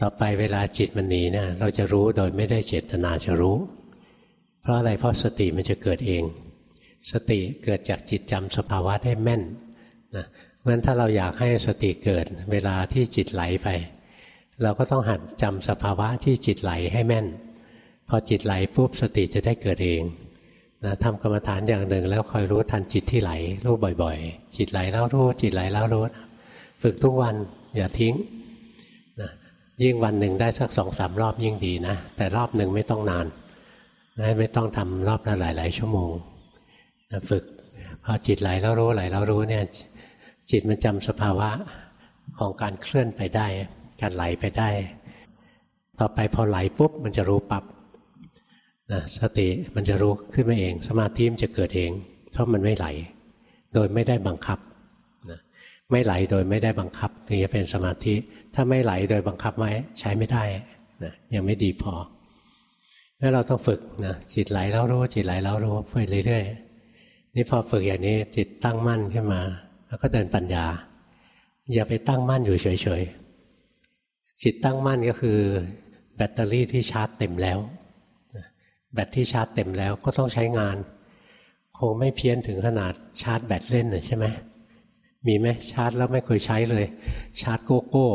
ต่อไปเวลาจิตมันหนีเนี่ยเราจะรู้โดยไม่ได้เจตนาจะรู้ เพราะอะไรเพราะสติมันจะเกิดเอง สติเกิดจากจิตจำสภาวะได้แม่นนะ เพราะฉะนั้นถ้าเราอยากให้สติเกิด เวลาที่จิตไหลไป เราก็ต้องหัดจำสภาวะที่จิตไหลให้แม่น พอจิตไหลปุ๊บสติจะได้เกิดเองนะทำกรรมฐานอย่างหนึ่ง แล้วคอยรู้ทันจิตที่ไหลรู้บ่อย ๆ จิตไหลแล้วรู้จิตไหลแล้วรู้ฝึกทุกวันอย่าทิ้งนะยิ่งวันหนึ่งได้สักสองสามรอบยิ่งดีนะ แต่รอบหนึ่งไม่ต้องนานนะไม่ต้องทำรอบละหลาย ๆ ชั่วโมงนะฝึกพอจิตไหลแล้วรู้ไหลแล้วรู้เนี่ย จิตมันจำสภาวะของการเคลื่อนไปได้ การไหลไปได้ ต่อไปพอไหลปุ๊บมันจะรู้ปับ๊บนะสติมันจะรู้ขึ้นมาเอง สมาธิมันจะเกิดเอง เพราะมันไม่ไหล โดยไม่ได้บังคับนะไม่ไหลโดยไม่ได้บังคับถึงจะเป็นสมาธิ ถ้าไม่ไหลโดยบังคับไว้ใช้ไม่ได้นะยังไม่ดีพอแล้วเราต้องฝึกนะจิตไหลแล้วรู้จิตไหลแล้วรู้ไปเรื่อยๆนี่พอฝึกอย่างนี้จิตตั้งมั่นขึ้นมา แล้วก็เดินปัญญา อย่าไปตั้งมั่นอยู่เฉยๆ จิตตั้งมั่นก็คือ แบตเตอรี่ที่ชาร์จเต็มแล้ว แบตที่ชาร์จเต็มแล้วก็ต้องใช้งาน คงไม่เพี้ยนถึงขนาดชาร์จแบตเล่นใช่ไหมมีไหมชาร์จแล้วไม่เคยใช้เลย ชาร์จโกโก้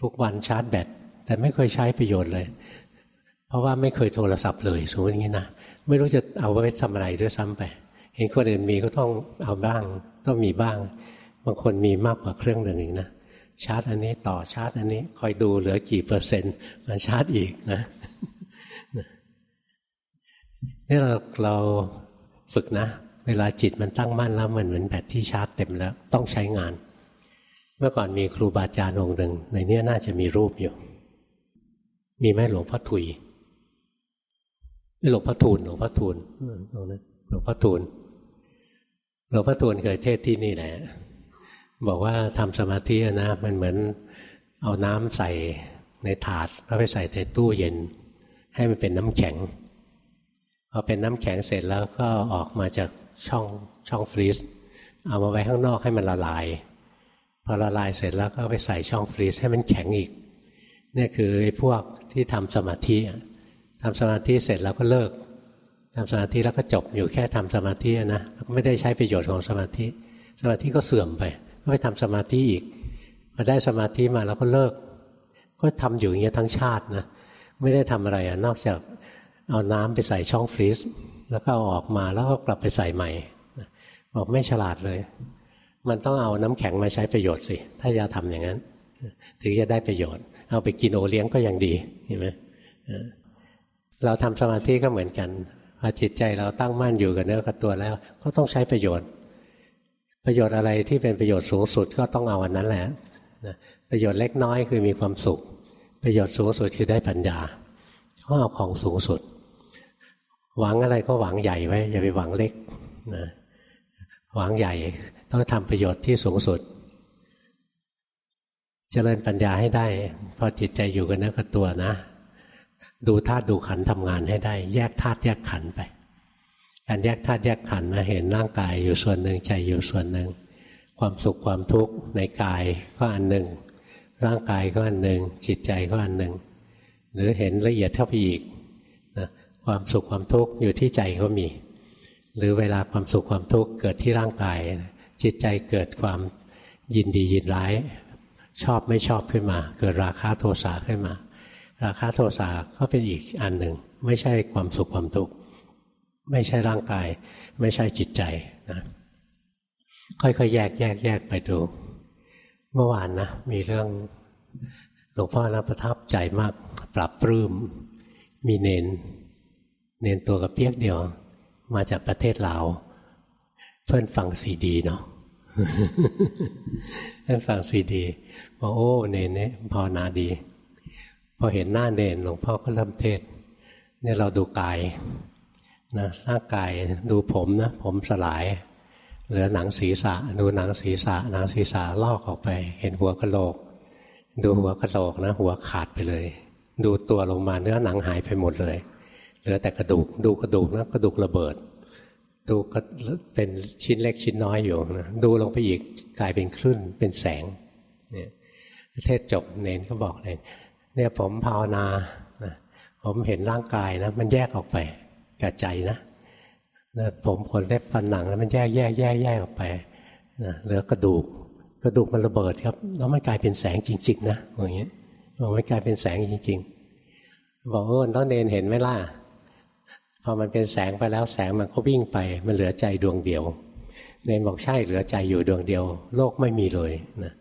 ทุกวันชาร์จแบตแต่ไม่เคยใช้ประโยชน์เลย เพราะว่าไม่เคยโทรศัพท์เลยสมมติอย่างนี้นะไม่รู้จะเอาไว้ทำอะไรด้วยซ้ำไป เห็นคนอื่นมีก็ต้องเอาบ้าง ต้องมีบ้าง บางคนมีมากกว่าเครื่องหนึ่งอีกนะชาร์จอันนี้ต่อชาร์จอันนี้คอยดูเหลือกี่เปอร์เซ็นต์มาชาร์จอีกนะนี่เราเราฝึกนะ เวลาจิตมันตั้งมั่นแล้วมันเหมือนแบตที่ชาร์จเต็มแล้วต้องใช้งาน เมื่อก่อนมีครูบาอาจารย์องค์หนึ่งในนี้น่าจะมีรูปอยู่ มีไหมหลวงพ่อถุยหลวงพ่อทูลหลวงพ่อทูลตรงนั้นหลวงพ่อทูล หลวงพ่อทูลเคยเทศที่นี่แหละ บอกว่าทำสมาธินะ มันเหมือนเอาน้ำใส่ในถาดแล้วไปใส่ในตู้เย็น ให้มันเป็นน้ำแข็งพอเป็นน้ำแข็งเสร็จแล้วก็ออกมาจากช่องช่องฟรีซเอามาไว้ข้างนอกให้มันละลายพอละลายเสร็จแล้วก็ไปใส่ช่องฟรีซให้มันแข็งอีกนี่คือไอ้พวกที่ทำสมาธิทำสมาธิเสร็จแล้วก็เลิก ทำสมาธิแล้วก็จบอยู่แค่ทำสมาธินะแล้วก็ไม่ได้ใช้ประโยชน์ของสมาธิ สมาธิก็เสื่อมไปก็ไปทำสมาธิอีกพอได้สมาธิมาแล้วก็เลิก ก็ทำอยู่อย่างเงี้ยทั้งชาตินะไม่ได้ทำอะไรอะนอกจากเอาน้ำไปใส่ช่องฟรีซแล้วก็เอาออกมาแล้วก็กลับไปใส่ใหม่บอกไม่ฉลาดเลย มันต้องเอาน้ำแข็งมาใช้ประโยชน์สิ ถ้าจะทำอย่างนั้น ถึงจะได้ประโยชน์ เอาไปกินโอเลี้ยงก็ยังดีเห็นไหมเราทำสมาธิก็เหมือนกัน พอจิตใจเราตั้งมั่นอยู่กับเนื้อกับตัวแล้ว ก็ต้องใช้ประโยชน์ ประโยชน์อะไรที่เป็นประโยชน์สูงสุดก็ต้องเอาอันนั้นแหละประโยชน์เล็กน้อยคือมีความสุข ประโยชน์สูงสุดคือได้ปัญญาก็เอาของสูงสุด หวังอะไรก็หวังใหญ่ไว้อย่าไปหวังเล็กนะหวังใหญ่ต้องทำประโยชน์ที่สูงสุดจเจริญปัญญาให้ได้ พอจิตใจอยู่กันเนื้อกับตัวนะ ดูธาตุดูขันทำงานให้ได้ แยกธาตุแยกขันไป การแยกธาตุแยกขันนะเห็นร่างกายอยู่ส่วนหนึ่งใจอยู่ส่วนหนึ่ง ความสุขความทุกข์ในกายก็อันหนึ่ง ร่างกายก็อันหนึ่ง จิตใจก็อันหนึ่ง หรือเห็นละเอียดเท่าไปอีกนะความสุขความทุกข์อยู่ที่ใจก็มี หรือเวลาความสุขความทุกข์เกิดที่ร่างกาย จิตใจเกิดความยินดียินร้าย ชอบไม่ชอบขึ้นมา เกิดราคะโทสะขึ้นมา ราคะโทสะก็เป็นอีกอันหนึ่ง ไม่ใช่ความสุขความทุกข์ไม่ใช่ร่างกาย ไม่ใช่จิตใจนะค่อยๆแยกแยกแยกไปดู เมื่อวานนะมีเรื่องหลวงพ่อนะประทับใจมากปรับปลื้มมีเนน เนนตัวกับเปียกเดียว มาจากประเทศลาวเพื่อนฟังซีดีเนาะเพื่อนฟังซีดีบอกโอ้เนนเนี่ยพอนาดี พอเห็นหน้าเนนหลวงพ่อก็เริ่มเทศเนี่ยเราดูกายนะร่างกายดูผมนะผมสลาย เหลือหนังศีรษะ ดูหนังศีรษะ หนังศีรษะลอกออกไป เห็นหัวกะโหลก ดูหัวกะโหลกนะ หัวขาดไปเลย ดูตัวลงมาเนื้อหนังหายไปหมดเลย เหลือแต่กระดูกดูกระดูกนะกระดูกระเบิด ดูก็เป็นชิ้นเล็กชิ้นน้อยอยู่นะดูลงไปอีกกลายเป็นคลื่นเป็นแสงเนี่ยเทศจบเนนก็บอกเลย เนี่ยผมภาวนาผมเห็นร่างกายนะ มันแยกออกไปกับใจนะนะผมขนเล็บฟันหนังแล้วมันแยกแยกแยกแยกออกไปนะเหลือกระดูกกระดูกมันระเบิดครับ แล้วมันกลายเป็นแสงจริง ๆ นะอย่างเงี้ยมันกลายเป็นแสงจริง ๆ บอกเออแล้วเนนเห็นไหมล่ะพอมันเป็นแสงไปแล้วแสงมันก็วิ่งไป มันเหลือใจดวงเดียว เนนบอกใช่เหลือใจอยู่ดวงเดียว โลกไม่มีเลยนะ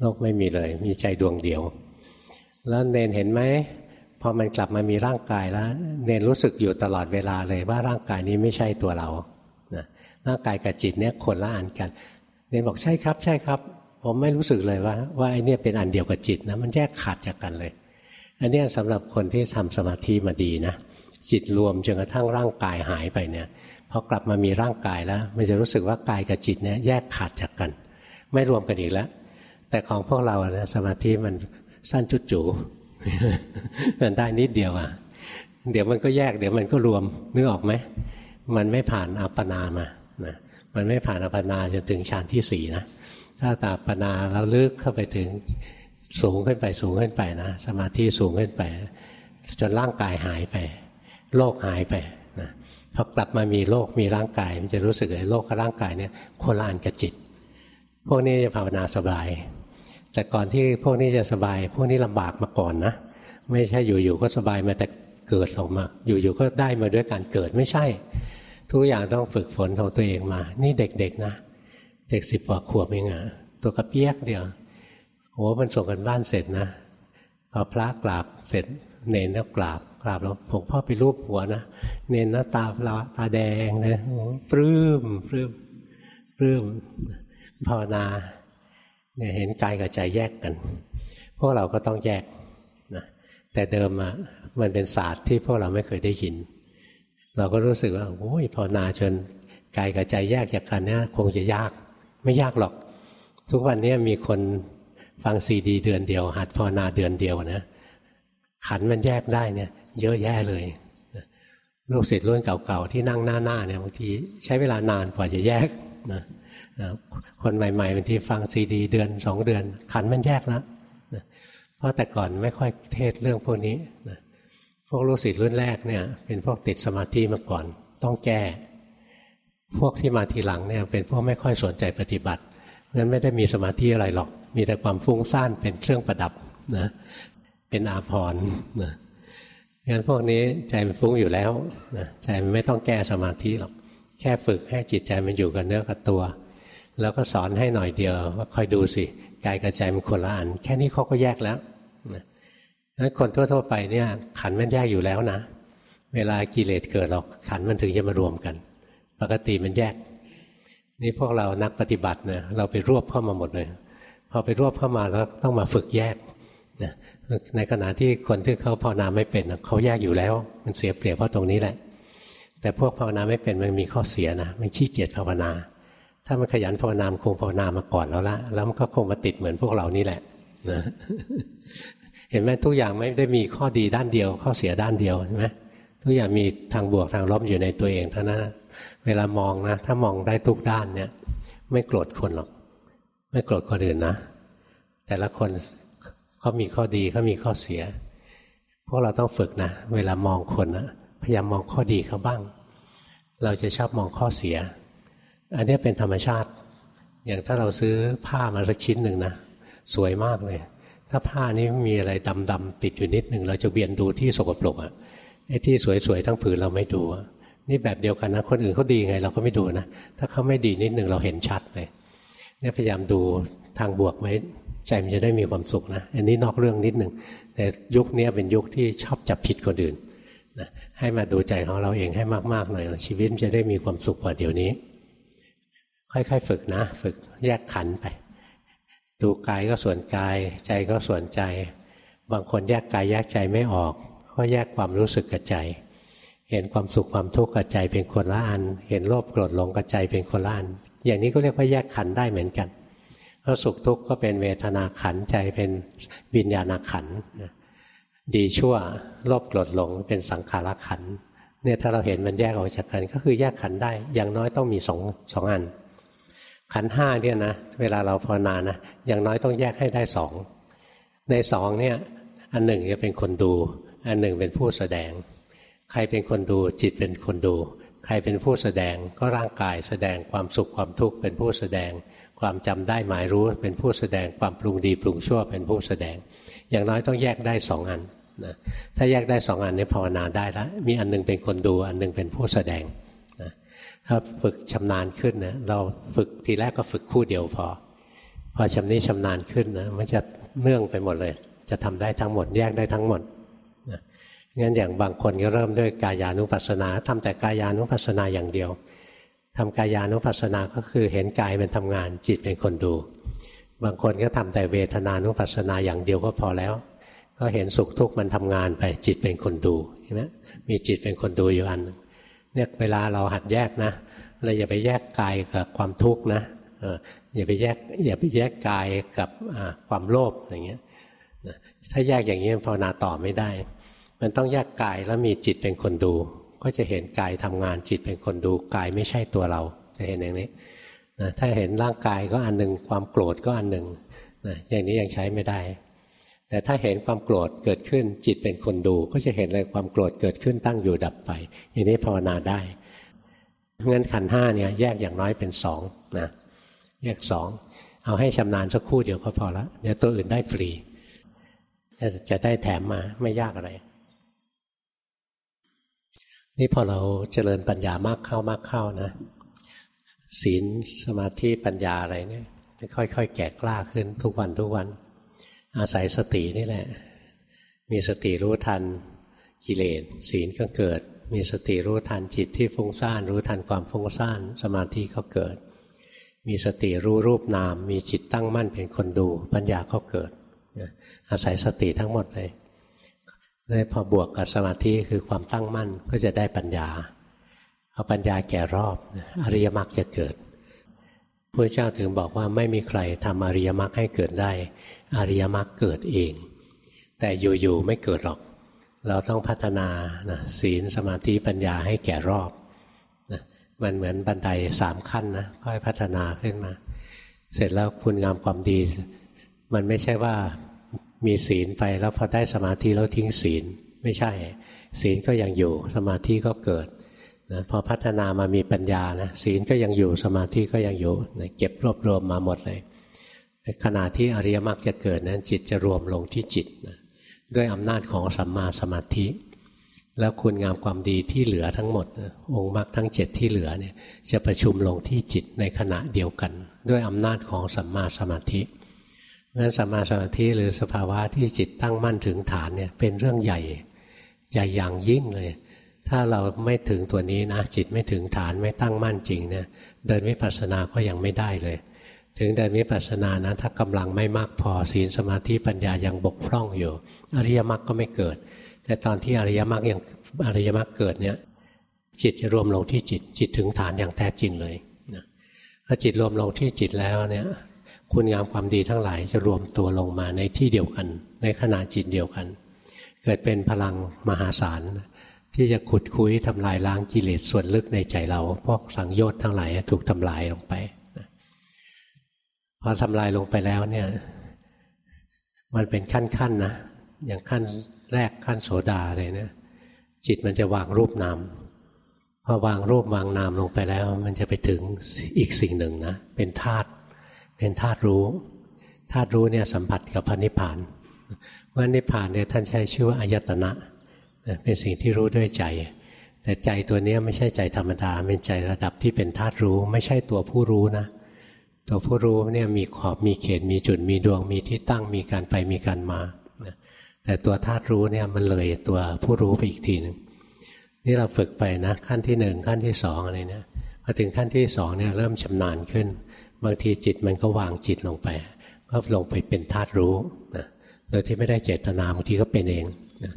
โลกไม่มีเลย มีใจดวงเดียว แล้วเนนเห็นไหมพอมันกลับมามีร่างกายแล้ว เนนรู้สึกอยู่ตลอดเวลาเลยว่าร่างกายนี้ไม่ใช่ตัวเรานะร่างกายกับจิตเนี่ยคนละอันกัน เนนบอกใช่ครับ ใช่ครับ ผมไม่รู้สึกเลยว่า ว่าไอ้นี่ยเป็นอันเดียวกับจิตนะมันแยกขาดจากกันเลย อันนี้สำหรับคนที่ทำสมาธิมาดีนะจิตรวมจนกระทั่งร่างกายหายไปเนี่ยพอกลับมามีร่างกายแล้วมันจะรู้สึกว่ากายกับจิตเนี่ยแยกขาดจากกัน ไม่รวมกันอีกแล้ว แต่ของพวกเรานะสมาธิมัน สั้นจุดจูมันได้นิดเดียวอะ เดี๋ยวมันก็แยก เดี๋ยวมันก็รวมนึกออกไหมมันไม่ผ่านอัปปนามานะมันไม่ผ่านอัปปนาจนถึงฌานที่สี่นะถ้าตาปนาเราลึกเข้าไปถึงสูงขึ้นไปสูงขึ้นไปนะสมาธิสูงขึ้นไป จนร่างกายหายไป โลกหายไปนะพอกลับมามีโลกมีร่างกาย มันจะรู้สึกเลยโลกกับร่างกายเนี่ยคนละอันกับจิต พวกนี้จะภาวนาสบาย แต่ก่อนที่พวกนี้จะสบาย พวกนี้ลำบากมาก่อนนะ ไม่ใช่อยู่ๆก็สบายมาแต่เกิดออกมา อยู่ๆก็ได้มาด้วยการเกิดไม่ใช่ ทุกอย่างต้องฝึกฝนของตัวเองมา นี่เด็กๆนะ เด็กสิบกว่าขวบเองอะตัวกระเปียกเดียวโอ้มันส่งกันบ้านเสร็จนะพอพระกราบเสร็จ เนนแล้วกราบกราบแล้วผมพ่อไปรูปหัวนะเนนหน้าตาตาแดงนะปลื้มปลื้มปลื้มภาวนา เนี่ยเห็นกายกับใจแยกกัน พวกเราก็ต้องแยกนะแต่เดิมอะมันเป็นศาสตร์ที่พวกเราไม่เคยได้ยิน เราก็รู้สึกว่าโอ้ยภาวนาจนกายกับใจแยกจากกันเนี่ยคงจะยากไม่ยากหรอก ทุกวันนี้มีคนฟังซีดี เดือนเดียว หัดภาวนาเดือนเดียวนะขันมันแยกได้เนี่ย เยอะแยะเลยลูกศิษย์รุ่นเก่าๆที่นั่งหน้าๆเนี่ยบางทีใช้เวลานานกว่าจะแยกนะ คนใหม่ๆบางทีฟังซีดี เดือนสองเดือน ขันมันแยกแล้วนะเพราะแต่ก่อนไม่ค่อยเทศเรื่องพวกนี้นะพวกลูกศิษย์รุ่นแรกเนี่ยเป็นพวกติดสมาธิมาก่อน ต้องแก้ พวกที่มาทีหลังเนี่ยเป็นพวกไม่ค่อยสนใจปฏิบัติงั้นไม่ได้มีสมาธิอะไรหรอก มีแต่ความฟุ้งซ่านเป็นเครื่องประดับนะเป็นอาภรณ์นะงั้นพวกนี้ใจมันฟุ้งอยู่แล้วนะใจมันไม่ต้องแก้สมาธิหรอกแค่ฝึกให้จิตใจมันอยู่กับเนื้อกับตัว แล้วก็สอนให้หน่อยเดียวว่าคอยดูสิกายกับใจมันคนละอันแค่นี้เขาก็แยกแล้วนะงั้นคนทั่ว ๆ ไปเนี่ย ขันมันแยกอยู่แล้วนะ เวลากิเลสเกิดหรอกขันมันถึงจะมารวมกัน ปกติมันแยก นี่พวกเรานักปฏิบัติเนี่ยเราไปรวบเข้ามาหมดเลยพอไปรวบเข้ามาแล้วต้องมาฝึกแยกนะในขณะที่คนที่เขาภาวนาไม่เป็นเขาแยกอยู่แล้ว มันเสียเปรียบเพราะตรงนี้แหละ แต่พวกภาวนาไม่เป็นมันมีข้อเสียนะมันขี้เกียจภาวนา ถ้ามันขยันภาวนาคงภาวนามาก่อนแล้วละแล้วมันก็คงมาติดเหมือนพวกเรานี่แหละนะเห็นไหมทุกอย่างไม่ได้มีข้อดีด้านเดียว ข้อเสียด้านเดียวใช่ไหมทุกอย่างมีทางบวกทางลบอยู่ในตัวเองเท่านั้นเวลามองนะ ถ้ามองได้ทุกด้านเนี่ย ไม่โกรธคนหรอก ไม่โกรธคนอื่นนะ แต่ละคนเขามีข้อดีเขามีข้อเสีย พวกเราต้องฝึกนะ เวลามองคนนะพยายามมองข้อดีเขาบ้าง เราจะชอบมองข้อเสีย อันนี้เป็นธรรมชาติ อย่างถ้าเราซื้อผ้ามาสักชิ้นหนึ่งนะสวยมากเลย ถ้าผ้านี้มีอะไรดำๆติดอยู่นิดหนึ่งเราจะเวียนดูที่สกปรกอะ่ะไอ้ที่สวยๆทั้งผืนเราไม่ดูนี่แบบเดียวกันนะคนอื่นเขาดีไง เราก็ไม่ดูนะถ้าเขาไม่ดีนิดหนึ่งเราเห็นชัดเลยเนี่ยพยายามดูทางบวกไว้ใจมันจะได้มีความสุขนะอันนี้นอกเรื่องนิดหนึ่งแต่ยุคนี้เป็นยุคที่ชอบจับผิดคนอื่นนะให้มาดูใจของเราเองให้มากๆหน่อยชีวิตจะได้มีความสุขกว่าเดี๋ยวนี้ ค่อยๆฝึกนะ ฝึกแยกขันไป ดูกายก็ส่วนกาย ใจก็ส่วนใจ บางคนแยกกายแยกใจไม่ออก ก็แยกความรู้สึกกับใจ เห็นความสุขความทุกข์กับใจเป็นคนละอัน เห็นโลภโกรธหลงกับใจเป็นคนละอัน อย่างนี้ก็เรียกว่าแยกขันได้เหมือนกันก็สุขทุกข์ก็เป็นเวทนาขันใจเป็นวิญญาณขันดีชั่วโลภโกรธหลงเป็นสังขารขันเนี่ยถ้าเราเห็นมันแยกออกจากกันก็คือแยกขันได้ อย่างน้อยต้องมีสองสองอัน ขันห้าเนี่ยนะเวลาเราภาวนานะอย่างน้อยต้องแยกให้ได้สองในสองเนี่ยอันหนึ่งจะเป็นคนดู อันหนึ่งเป็นผู้แสดง ใครเป็นคนดูจิตเป็นคนดู ใครเป็นผู้แสดงก็ร่างกายแสดงความสุขความทุกข์เป็นผู้แสดง ความจำได้หมายรู้เป็นผู้แสดงความปรุงดีปรุงชั่วเป็นผู้แสดง อย่างน้อยต้องแยกได้สองอันนะถ้าแยกได้สองอันนี้ภาวนาได้แล้วมีอันนึงเป็นคนดูอันนึงเป็นผู้แสดง ถ้าฝึกชำนาญขึ้นนะเราฝึกทีแรกก็ฝึกคู่เดียวพอ พอชำนี้ชำนาญขึ้นนะมันจะเนื่องไปหมดเลย จะทำได้ทั้งหมดแยกได้ทั้งหมดนะงั้นอย่างบางคนก็เริ่มด้วยกายานุปัสสนาทำแต่กายานุปัสสนาอย่างเดียวทำกายานุปัสสนาก็คือเห็นกายมันทำงานจิตเป็นคนดู บางคนก็ทำแต่เวทนานุปัสสนาอย่างเดียวก็พอแล้ว ก็เห็นสุขทุกข์มันทำงานไปจิตเป็นคนดูเห็นไหมมีจิตเป็นคนดูอยู่อันนึง เนี่ยเวลาเราหัดแยกนะเราอย่าไปแยกกายกับความทุกข์นะอย่าไปแยกอย่าไปแยกกายกับความโลภอย่างเงี้ยถ้าแยกอย่างนี้ภาวนาต่อไม่ได้ มันต้องแยกกายแล้วมีจิตเป็นคนดู ก็จะเห็นกายทำงานจิตเป็นคนดูกายไม่ใช่ตัวเรา จะเห็นอย่างนี้นะถ้าเห็นร่างกายก็อันหนึ่งความโกรธก็อันหนึ่งนะอย่างนี้ยังใช้ไม่ได้ แต่ถ้าเห็นความโกรธเกิดขึ้น จิตเป็นคนดูก็จะเห็นเลยความโกรธเกิดขึ้นตั้งอยู่ดับไป อย่างนี้ภาวนาได้เงั้นขันห้าเนี่ยแยกอย่างน้อยเป็นสองนะแยกสองเอาให้ชำนาญสักคู่เดียวก็พอละเดี๋ยวตัวอื่นได้ฟรีจะได้แถมมาไม่ยากอะไร นี่พอเราเจริญปัญญามากเข้ามากเข้านะ ศีลสมาธิปัญญาอะไรเนี่ยค่อยๆแก่กล้าขึ้นทุกวันทุกวัน อาศัยสตินี่แหละ มีสติรู้ทันกิเลสศีลก็เกิด มีสติรู้ทันจิตที่ฟุ้งซ่าน รู้ทันความฟุ้งซ่าน สมาธิก็เกิด มีสติรู้รูปนาม มีจิตตั้งมั่นเป็นคนดู ปัญญาก็เกิด อาศัยสติทั้งหมดเลยเลยพอบวกกับสมาธิคือความตั้งมั่นก็จะได้ปัญญาเอาปัญญาแก่รอบอริยมรรคจะเกิดพระเจ้าถึงบอกว่าไม่มีใครทำอริยมรรคให้เกิดได้ อริยมรรคเกิดเอง แต่อยู่ๆไม่เกิดหรอก เราต้องพัฒนานะศีลสมาธิปัญญาให้แก่รอบนะมันเหมือนบันไดสามขั้นนะค่อยพัฒนาขึ้นมา เสร็จแล้วคุณงามความดี มันไม่ใช่ว่ามีศีลไปแล้วพอได้สมาธิแล้วทิ้งศีลไม่ใช่ ศีลก็ยังอยู่สมาธิก็เกิดนะพอพัฒนามามีปัญญานะศีลก็ยังอยู่สมาธิก็ยังอยู่นะเก็บรวบรวมมาหมดเลย ขณะที่อริยมรรคจะเกิดนั้น จิตจะรวมลงที่จิตนะด้วยอำนาจของสัมมาสมาธิ แล้วคุณงามความดีที่เหลือทั้งหมด องค์มรรคทั้งเจ็ดที่เหลือเนี่ยจะประชุมลงที่จิตในขณะเดียวกัน ด้วยอำนาจของสัมมาสมาธิงั้นสัมมาสมาธิหรือสภาวะที่จิตตั้งมั่นถึงฐานเนี่ยเป็นเรื่องใหญ่ ใหญ่อย่างยิ่งเลย ถ้าเราไม่ถึงตัวนี้นะจิตไม่ถึงฐานไม่ตั้งมั่นจริงเนี่ยเดินวิปัสสนาก็ยังไม่ได้เลย ถึงเดินวิปัสสนานะถ้ากำลังไม่มากพอศีลสมาธิปัญญายังบกพร่องอยู่ อริยมรรคก็ไม่เกิด แต่ตอนที่อริยมรรคยังอริยมรรคเกิดเนี่ยจิตจะรวมลงที่จิตจิตถึงฐานอย่างแท้จริงเลยพอจิตรวมลงที่จิตแล้วเนี่ยคุณงามความดีทั้งหลายจะรวมตัวลงมาในที่เดียวกัน ในขณะจิตเดียวกัน เกิดเป็นพลังมหาศาลที่จะขุดคุยทำลายล้างกิเลสส่วนลึกในใจเรา พวกสังโยชน์ทั้งหลายถูกทำลายลงไป พอทำลายลงไปแล้วเนี่ย มันเป็นขั้นๆนนะอย่างขั้นแรกขั้นโสดาเลยเนี่ยจิตมันจะวางรูปนามพอวางรูปวางนามลงไปแล้ว มันจะไปถึงอีกสิ่งหนึ่งนะเป็นธาตุเป็นธาตุรู้ธาตุรู้เนี่ยสัมผัสกับพระนิพพานเพราะนิพพานเนี่ยท่านใช้ชื่อว่าอายตนะเป็นสิ่งที่รู้ด้วยใจ แต่ใจตัวนี้ไม่ใช่ใจธรรมดา เป็นใจระดับที่เป็นธาตุรู้ ไม่ใช่ตัวผู้รู้นะ ตัวผู้รู้เนี่ยมีขอบมีเขตมีจุดมีดวงมีที่ตั้งมีการไปมีการมาแต่ตัวธาตุรู้เนี่ยมันเลยตัวผู้รู้ไปอีกทีหนึ่งนี่เราฝึกไปนะขั้นที่หนึ่งขั้นที่สองอะไรเนี่ยพอถึงขั้นที่สองเนี่ยเริ่มชำนาญขึ้น บางทีจิตมันก็วางจิตลงไปก็ลงไปเป็นธาตุรู้นะโดยที่ไม่ได้เจตนาบางทีก็เป็นเองนะ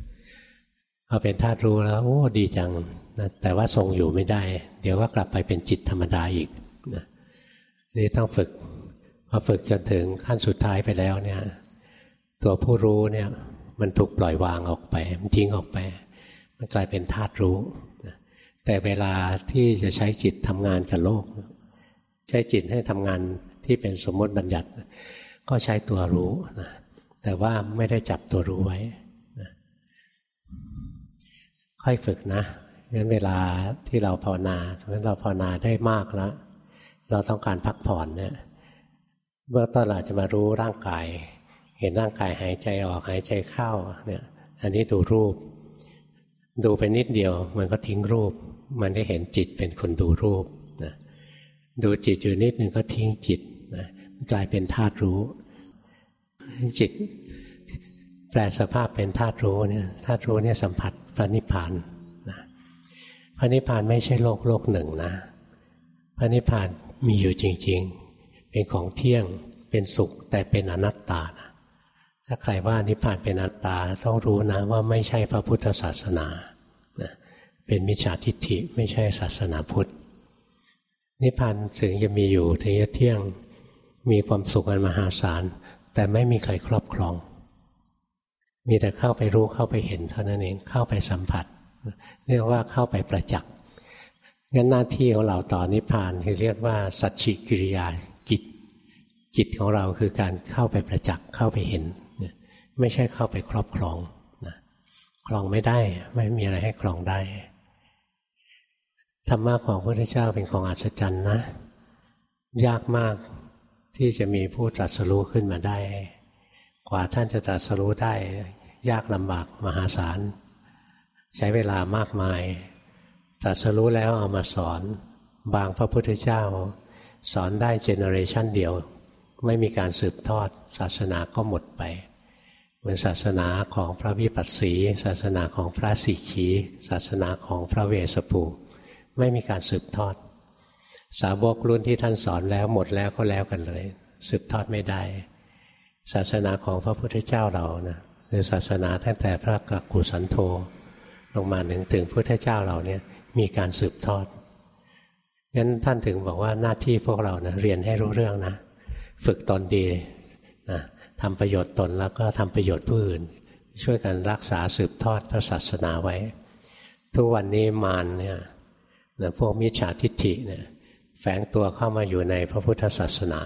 พอเป็นธาตุรู้แล้วโอ้ดีจังนะแต่ว่าทรงอยู่ไม่ได้ เดี๋ยวก็กลับไปเป็นจิตธรรมดาอีกนะ นี่ต้องฝึกพอฝึกจนถึงขั้นสุดท้ายไปแล้วเนี่ย ตัวผู้รู้เนี่ย มันถูกปล่อยวางออกไป มันทิ้งออกไป มันกลายเป็นธาตุรู้ แต่เวลาที่จะใช้จิตทำงานกับโลก ใช้จิตให้ทำงานที่เป็นสมมติบัญญัติ ก็ใช้ตัวรู้นะแต่ว่าไม่ได้จับตัวรู้ไว้นะค่อยฝึกนะงั้นเวลาที่เราภาวนาเพราะเราภาวนาได้มากแล้ว เราต้องการพักผ่อนเนี่ยเบื้องต้นเราจะมารู้ร่างกาย เห็นร่างกายหายใจออกหายใจเข้าเนี่ยอันนี้ดูรูป ดูไปนิดเดียวมันก็ทิ้งรูป มันได้เห็นจิตเป็นคนดูรูปนะดูจิตอยู่นิดนึงก็ทิ้งจิตนะกลายเป็นธาตุรู้ จิต แปลสภาพเป็นธาตุรู้เนี่ยธาตุรู้เนี่ยสัมผัสพระนิพพานนะพระนิพพานไม่ใช่โลกโลกหนึ่งนะ พระนิพพาน มีอยู่จริง ๆ เป็นของเที่ยงเป็นสุขแต่เป็นอนัตตานะถ้าใครว่านิพพานเป็นอนัตตาต้องรู้นะว่าไม่ใช่พระพุทธศาสนานะเป็นมิจฉาทิฏฐิไม่ใช่ศาสนาพุทธ นิพพานถึงจะมีอยู่ถึงจะเที่ยงมีความสุขอันมหาศาล แต่ไม่มีใครครอบครอง มีแต่เข้าไปรู้เข้าไปเห็นเท่านั้นเองเข้าไปสัมผัสเรียกว่าเข้าไปประจักษ์ งั้นหน้าที่ของเราต่อนิพพานคือเรียกว่า สัจฉิกิริยาจิตจิตของเราคือการเข้าไปประจักษ์เข้าไปเห็น ไม่ใช่เข้าไปครอบครองนะครองไม่ได้ไม่มีอะไรให้ครองได้ธรรมะของพระพุทธเจ้าเป็นของอัศจรรย์นะ ยากมากที่จะมีผู้ตรัสรู้ขึ้นมาได้ กว่าท่านจะตรัสรู้ได้ ยากลำบากมหาศาล ใช้เวลามากมาย ตรัสรู้แล้วเอามาสอน บางพระพุทธเจ้า สอนได้เจเนอเรชันเดียว ไม่มีการสืบทอด ศาสนาก็หมดไปเหมือนศาสนาของพระวิปัสสี ศาสนาของพระสิขีศาสนาของพระเวสสุไม่มีการสืบทอด สาวกรุ่นที่ท่านสอนแล้วหมดแล้วก็แล้วกันเลย สืบทอดไม่ได้ ศาสนาของพระพุทธเจ้าเรานะคือศาสนาตั้งแต่พระกักกุสันโธลงมาถึงถึงพุทธเจ้าเราเนี่ย มีการสืบทอดงั้นท่านถึงบอกว่าหน้าที่พวกเรานะเรียนให้รู้เรื่องนะ ฝึกตนดีนะทำประโยชน์ตนแล้วก็ทำประโยชน์ผู้อื่น ช่วยกันรักษาสืบทอดพระศาสนาไว้ ทุกวันนี้มารเนี่ยพวกมิจฉาทิฏฐิเนี่ยแฝงตัวเข้ามาอยู่ในพระพุทธศาสนา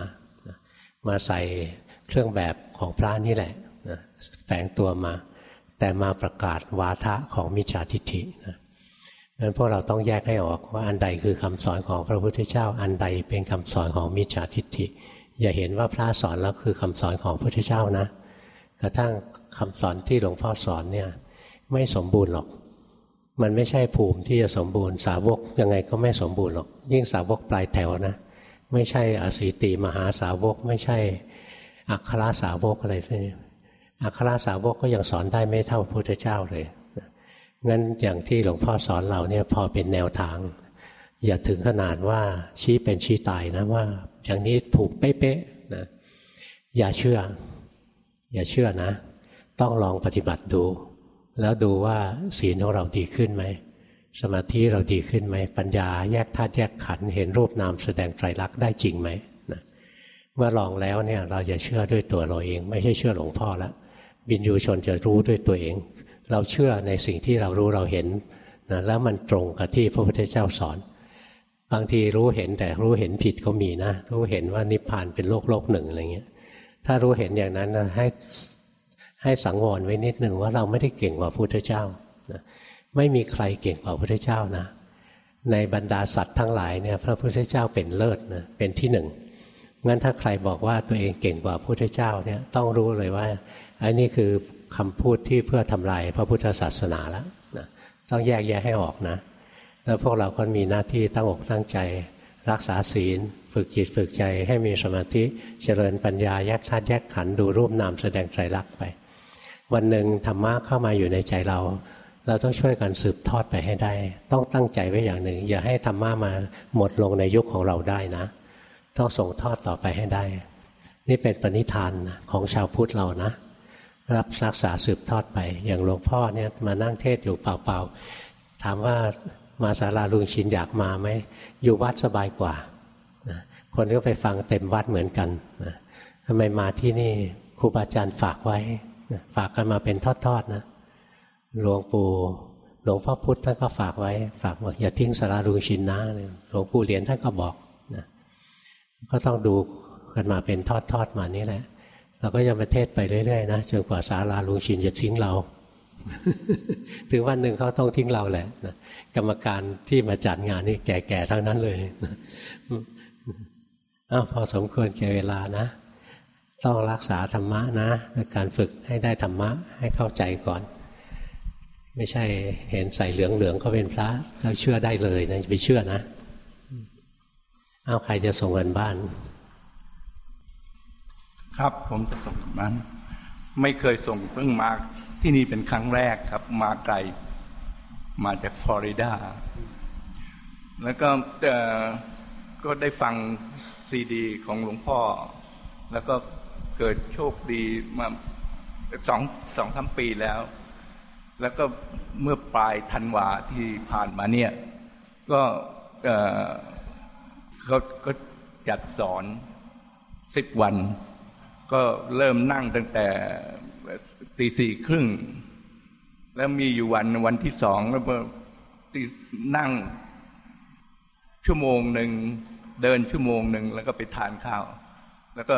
มาใส่เครื่องแบบของพระนี่แหละแฝงตัวมา แต่มาประกาศวาทะของมิจฉาทิฏฐินะ งั้นพวกเราต้องแยกให้ออกว่าอันใดคือคำสอนของพระพุทธเจ้า อันใดเป็นคำสอนของมิจฉาทิฏฐิ อย่าเห็นว่าพระสอนแล้วคือคำสอนของพระพุทธเจ้านะ กระทั่งคำสอนที่หลวงพ่อสอนเนี่ยไม่สมบูรณ์หรอก มันไม่ใช่ภูมิที่จะสมบูรณ์สาวกยังไงก็ไม่สมบูรณ์หรอก ยิ่งสาวกปลายแถวนะ ไม่ใช่อสีติมหาสาวก ไม่ใช่อัครสาวกอะไรพวกนี้อัครสาวกก็ยังสอนได้ไม่เท่าพระพุทธเจ้าเลย งั้นอย่างที่หลวงพ่อสอนเราเนี่ยพอเป็นแนวทาง อย่าถึงขนาดว่าชี้เป็นชี้ตายนะว่า อย่างนี้ถูกเป๊ะๆนะอย่าเชื่อ อย่าเชื่อนะ ต้องลองปฏิบัติดู แล้วดูว่าศีลของเราดีขึ้นไหมสมาธิเราดีขึ้นไหมปัญญาแยกธาตุแยกขันธ์เห็นรูปนามแสดงไตรลักษณ์ได้จริงไหมนะเมื่อลองแล้วเนี่ยเราจะเชื่อด้วยตัวเราเอง ไม่ใช่เชื่อหลวงพ่อแล้วบินยูชนจะรู้ด้วยตัวเอง เราเชื่อในสิ่งที่เรารู้เราเห็นนะแล้วมันตรงกับที่พระพุทธเจ้าสอน บางทีรู้เห็นแต่รู้เห็นผิดก็มีนะ รู้เห็นว่านิพพานเป็นโลกโลกหนึ่งอะไรเงี้ย ถ้ารู้เห็นอย่างนั้นนะให้ให้สังวรไว้นิดหนึ่งว่าเราไม่ได้เก่งกว่าพระพุทธเจ้านะไม่มีใครเก่งกว่าพระพุทธเจ้านะ ในบรรดาสัตว์ทั้งหลายเนี่ยพระพุทธเจ้าเป็นเลิศนะเป็นที่หนึ่งงั้นถ้าใครบอกว่าตัวเองเก่งกว่าพระพุทธเจ้าเนี่ยต้องรู้เลยว่าอันนี้คือ คำพูดที่เพื่อทำลายพระพุทธศาสนาแล้วนะต้องแยกแยะให้ออกนะ แล้วพวกเราก็มีหน้าที่ตั้งอกตั้งใจ รักษาศีล ฝึกจิตฝึกใจให้มีสมาธิเจริญปัญญาแยกธาตุแยกขันธ์ดูรูปนามแสดงไตรลักษณ์ไป วันหนึ่งธรรมะเข้ามาอยู่ในใจเรา เราต้องช่วยกันสืบทอดไปให้ได้ ต้องตั้งใจไว้อย่างหนึ่ง อย่าให้ธรรมะมาหมดลงในยุคของเราได้นะ ต้องส่งทอดต่อไปให้ได้ นี่เป็นปณิธานของชาวพุทธเรานะ รับรักษาสืบทอดไป อย่างหลวงพ่อเนี่ยมานั่งเทศอยู่เปล่าๆ ถามว่ามาศาลาลุงชินอยากมาไหม อยู่วัดสบายกว่า คนก็ไปฟังเต็มวัดเหมือนกันทำไมมาที่นี่ครูบาอาจารย์ฝากไว้ ฝากกันมาเป็นทอดๆนะหลวงปู่หลวงพ่อพุธท่านก็ฝากไว้ ฝากบอกอย่าทิ้งสาราลุงชินนะหลวงปู่เหรียญท่านก็บอกนะก็ต้องดูกันมาเป็นทอดๆมานี่แหละ เราก็จะมาเทศไปเรื่อยๆนะจนกว่าสาราลุงชินจะทิ้งเราถึงวันหนึ่งเขาต้องทิ้งเราแหละกรรมการที่มาจัดงานนี่แก่ๆทั้งนั้นเลยอ้าพอสมควรแก่เวลานะ ต้องรักษาธรรมะนะการฝึกให้ได้ธรรมะให้เข้าใจก่อน ไม่ใช่เห็นใส่เหลืองๆก็เป็นพระเราเชื่อได้เลยนะไปเชื่อนะ เอาใครจะส่งกันบ้าน ครับ ผมจะส่งกันบ้นไม่เคยส่งเพิ่งมาที่นี่เป็นครั้งแรกครับ มาไกล มาจากฟลอริดา แล้วก็ก็ได้ฟังซีดี ของหลวงพ่อ แล้วก็เกิดโชคดีมาสองสองสามปีแล้ว แล้วก็เมื่อปลายธันวาที่ผ่านมาเนี่ย ก็เขาก็จัดสอนสิบวัน ก็เริ่มนั่งตั้งแต่ตีสี่ครึ่ง แล้วมีอยู่วันวันที่สองแล้วนั่งชั่วโมงหนึ่งเดินชั่วโมงหนึ่งแล้วก็ไปทานข้าว แล้วก็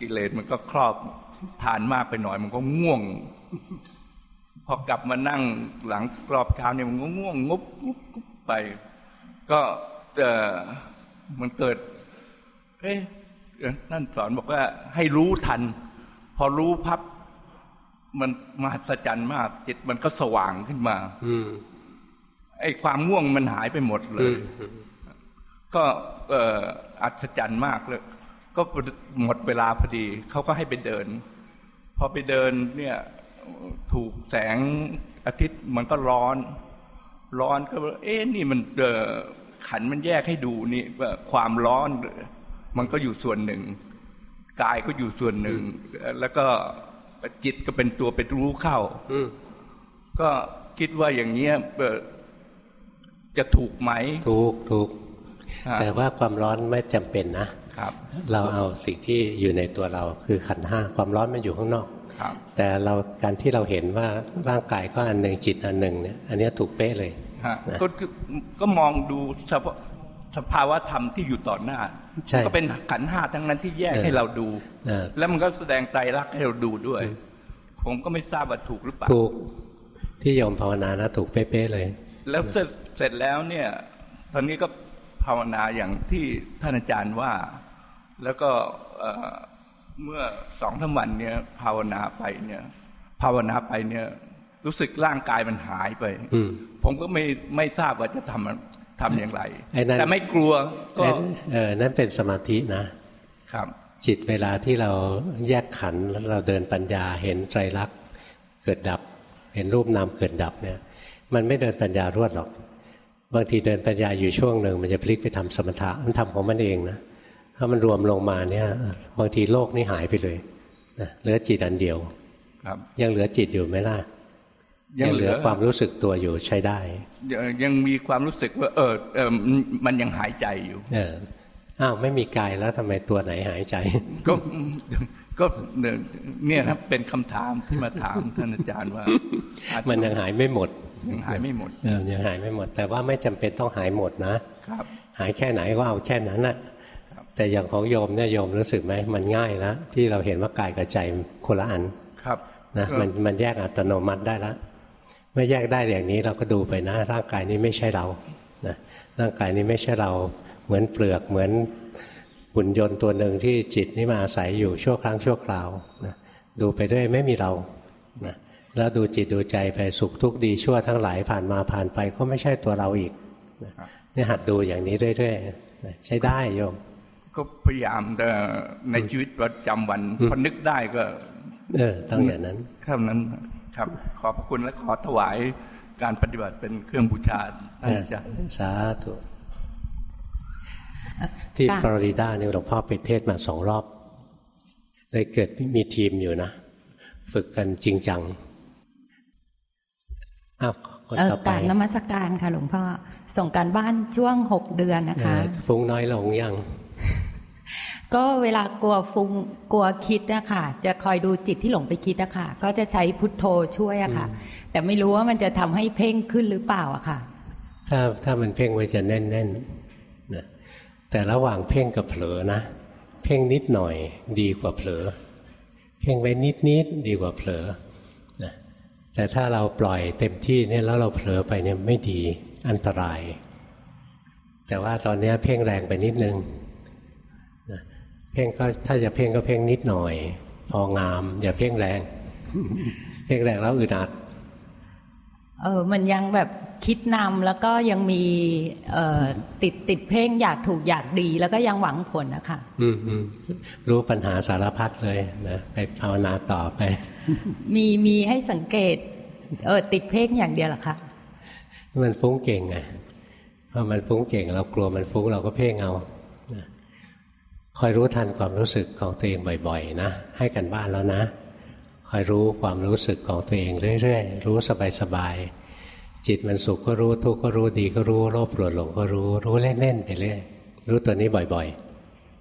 กิเลสมันก็ครอบทานมากไปหน่อย มันก็ง่วง พอกลับมานั่งหลังกรอบเช้าเนี่ยมันก็ง่วงงุบงุบไป ก็เออมันเกิด เอ๊ะ นั่นสอนบอกว่าให้รู้ทัน พอรู้พับมันมหัศจรรย์มาก จิตมันก็สว่างขึ้นมา อืมไอ้ความง่วงมันหายไปหมดเลย ก็เอออัศจรรย์มากเลย ก็หมดเวลาพอดี เขาก็ให้ไปเดิน พอไปเดินเนี่ยถูกแสงอาทิตย์มันก็ร้อน ร้อนก็ เอ๊ะนี่มันเออขันมันแยกให้ดูนี่ว่าความร้อน มันก็อยู่ส่วนหนึ่งกายก็อยู่ส่วนหนึ่ง แล้วก็จิตก็เป็นตัวเป็นรู้เข้าก็คิดว่าอย่างเนี้ยจะถูกไหม ถูกถูก แต่ว่าความร้อนไม่จำเป็นนะครับ เราเอาสิ่งที่อยู่ในตัวเราคือขันห้าความร้อนมันอยู่ข้างนอกครับแต่เราการที่เราเห็นว่าร่างกายก็อันหนึ่งจิตอันหนึ่งเนี่ยอันนี้ถูกเป๊ะเลยก็ก็มองดูสภาวะธรรมที่อยู่ต่อหน้า ก็เป็นขันห้าทั้งนั้นที่แยกให้เราดูแล้วมันก็แสดงไตรลักษณ์ให้เราดูด้วย ผมก็ไม่ทราบว่าถูกหรือเปล่าถูกที่โยมภาวนานะถูกเป๊ะๆเลย แล้วเสร็จเสร็จแล้วเนี่ย ตอนนี้ก็ภาวนาอย่างที่ท่านอาจารย์ว่า แล้วก็เมื่อสองสาวันเนี่ยภาวนาไปเนี่ย ภาวนาไปเนี่ย รู้สึกร่างกายมันหายไปผมก็ไม่ไม่ทราบว่าจะทำ ทำอย่างไรแต่ไม่กลัวก็เออนั่นเป็นสมาธินะครับ จิตเวลาที่เราแยกขันแล้วเราเดินปัญญาเห็นใจรักเกิดดับ เห็นรูปนามเกิดดับเนี่ย มันไม่เดินปัญญารวดหรอก บางทีเดินปัญญาอยู่ช่วงหนึ่งมันจะพลิกไปทำสมถะมันทำของมันเองนะถ้ามันรวมลงมาเนี่ย บางทีโลกนี่หายไปเลยนะเหลือจิตอันเดียวครับยังเหลือจิตอยู่ไหมล่ะ ยังเหลือความรู้สึกตัวอยู่ใช้ได้ ยังมีความรู้สึกว่า เออเออมันยังหายใจอยู่ เอออ้าวไม่มีกายแล้วทำไมตัวไหนหายใจ ก็ก็เนี่ยครับเป็นคำถามที่มาถามท่านอาจารย์ว่า มันยังหายไม่หมดยังหายไม่หมดเออยังหายไม่หมด แต่ว่าไม่จำเป็นต้องหายหมดนะครับ หายแค่ไหนก็เอาแค่นั้นน่ะแต่อย่างของโยมเนี่ยโยมรู้สึกไหมมันง่ายแล้วที่เราเห็นว่ากายกับใจคนละอันครับนะมันมันแยกอัตโนมัติได้แล้ว เมื่อแยกได้อย่างนี้เราก็ดูไปนะร่างกายนี้ไม่ใช่เรานะร่างกายนี้ไม่ใช่เราเหมือนเปลือกเหมือนหุ่นยนต์ตัวหนึ่งที่จิตนี่มาอาศัยอยู่ชั่วครั้งชั่วคราวนะดูไปด้วยไม่มีเรานะแล้วดูจิตดูใจไปสุขทุกข์ดีชั่วทั้งหลายผ่านมาผ่านไปก็ไม่ใช่ตัวเราอีกนะนี่หัดดูอย่างนี้เรื่อยๆใช้ได้โยม ก็พยายามแต่ในชีวิตประจำวันพอนึกได้ก็ เออต้องอย่างนั้นเท่านั้น ครับ ขอบพระคุณและขอถวายการปฏิบัติเป็นเครื่องบูชาท่านอาจารย์สาธุที่ฟลอริดาเนี่ยหลวงพ่อไปเทศมาสองรอบ เลยเกิดมีทีมอยู่นะ ฝึกกันจริงจังอ้าวคนต่อไปการนมัสการค่ะหลวงพ่อ ส่งการบ้านช่วงหกเดือนนะคะ ฟุ้งน้อยลงยัง ก็เวลากลัวฟุงกลัวคิดนะคะจะคอยดูจิตที่หลงไปคิดนะคะก็จะใช้พุทโธช่วยอะค่ะ แต่ไม่รู้ว่ามันจะทำให้เพ่งขึ้นหรือเปล่าอะค่ะ ถ้าถ้ามันเพ่งไว้จะแน่นๆนะแต่ระหว่างเพ่งกับเผลอนะ เพ่งนิดหน่อยดีกว่าเผลอ เพ่งไว้นิดนิดดีกว่าเผลอนะแต่ถ้าเราปล่อยเต็มที่เนี่ยแล้วเราเผลอไปเนี่ยไม่ดีอันตราย แต่ว่าตอนนี้เพ่งแรงไปนิดนึง เพ่งก็ถ้าจะเพ่งก็เพ่งนิดหน่อย พองาม อย่าเพ่งแรง เพ่งแรงแล้วอึดอัดเออมันยังแบบคิดนำแล้วก็ยังมีเอ่อติดติดเพ่งอยากถูกอยากดี แล้วก็ยังหวังผลนะคะอืมอืมรู้ปัญหาสารพัดเลยนะไปภาวนาต่อไป มีมีให้สังเกตเออติดเพ่งอย่างเดียวเหรอคะมันฟุ้งเก่งไงพอมันฟุ้งเก่ง เรากลัวมันฟุ้งเราก็เพ่งเอานะ คอยรู้ทันความรู้สึกของตัวเองบ่อยๆนะ ให้กันบ้านแล้วนะ คอยรู้ความรู้สึกของตัวเองเรื่อยๆ รู้สบายๆ จิตมันสุขก็รู้ทุกข์ก็รู้ดีก็รู้โลภโกรธหลงก็รู้ รู้เล่นๆไปเรื่อย รู้ตัวนี้บ่อย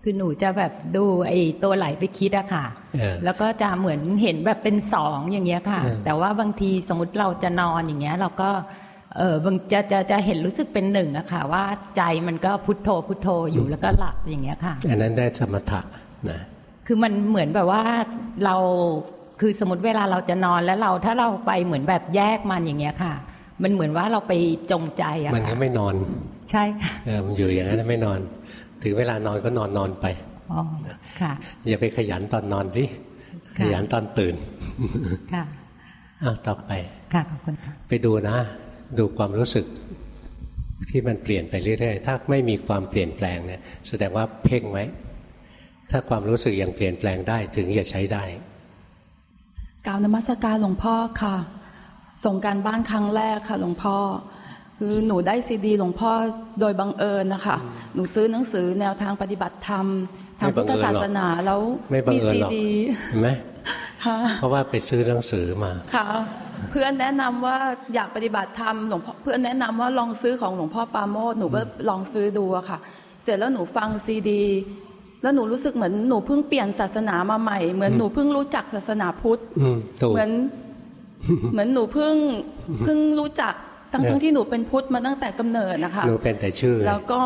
คือหนูจะแบบดูไอ้ตัวไหลไปคิดอะค่ะเออแล้วก็จะเหมือนเห็นแบบเป็นสองอย่างเงี้ยค่ะเออแต่ว่าบางทีสมมติเราจะนอนอย่างเงี้ย เราก็ เออบางจะจะจะเห็นรู้สึกเป็นหนึ่งอะค่ะว่าใจมันก็พุทโธพุทโธอยู่แล้วก็หลับอย่างเงี้ยค่ะๆอันนั้นได้สมถะนะคือมันเหมือนแบบว่าเราคือสมมติเวลาเราจะนอนแล้วเราถ้าเราไปเหมือนแบบแยกมันอย่างเงี้ยค่ะ มันเหมือนว่าเราไปจงใจอะมันก็ค่ะไม่นอน ใช่ค่ะเออมันอยู่อย่างนั้นไม่นอน ถึงเวลานอนก็นอนนอนไปอ๋อค่ะอย่าไปขยันตอนนอนสิขค่ะยันตอนตื่นค่ะอ้าวต่อไปค่ะขอบคุณค่ะไปดูนะ ดูความรู้สึกที่มันเปลี่ยนไปเรื่อยๆ ถ้าไม่มีความเปลี่ยนแปลงเนี่ยแสดงว่าเพ่งไว้ ถ้าความรู้สึกยังเปลี่ยนแปลงได้ถึงจะใช้ได้กล่าวนมัสการหลวงพ่อค่ะ ส่งการบ้านครั้งแรกค่ะหลวงพ่อ คือหนูได้ซีดีหลวงพ่อโดยบังเอิญนะคะ หนูซื้อหนังสือแนวทางปฏิบัติธรรมทางพุทธศาสนาแล้วไม่บังมีเอิญซีหรอกดีเห็นไหมค่ะเพราะว่าไปซื้อหนังสือมาค่ะ เพื่อนแนะนำว่าอยากปฏิบัติธรรมหลวงพ่อเพื่อนแนะนำว่าลองซื้อของหลวงพ่อปราโมทหนูก็ลองซื้อดูอะค่ะ เสร็จแล้วหนูฟังซีดี แล้วหนูรู้สึกเหมือนหนูเพิ่งเปลี่ยนศาสนามาใหม่ เหมือนหนูเพิ่งรู้จักศาสนาพุทธอืมถูกเหมือนเหมือนหนูเพิ่งเพิ่งรู้จักทั้งเออทั้งที่หนูเป็นพุทธมาตั้งแต่กำเนิดนะคะรู้เป็นแต่ชื่อ แล้วก็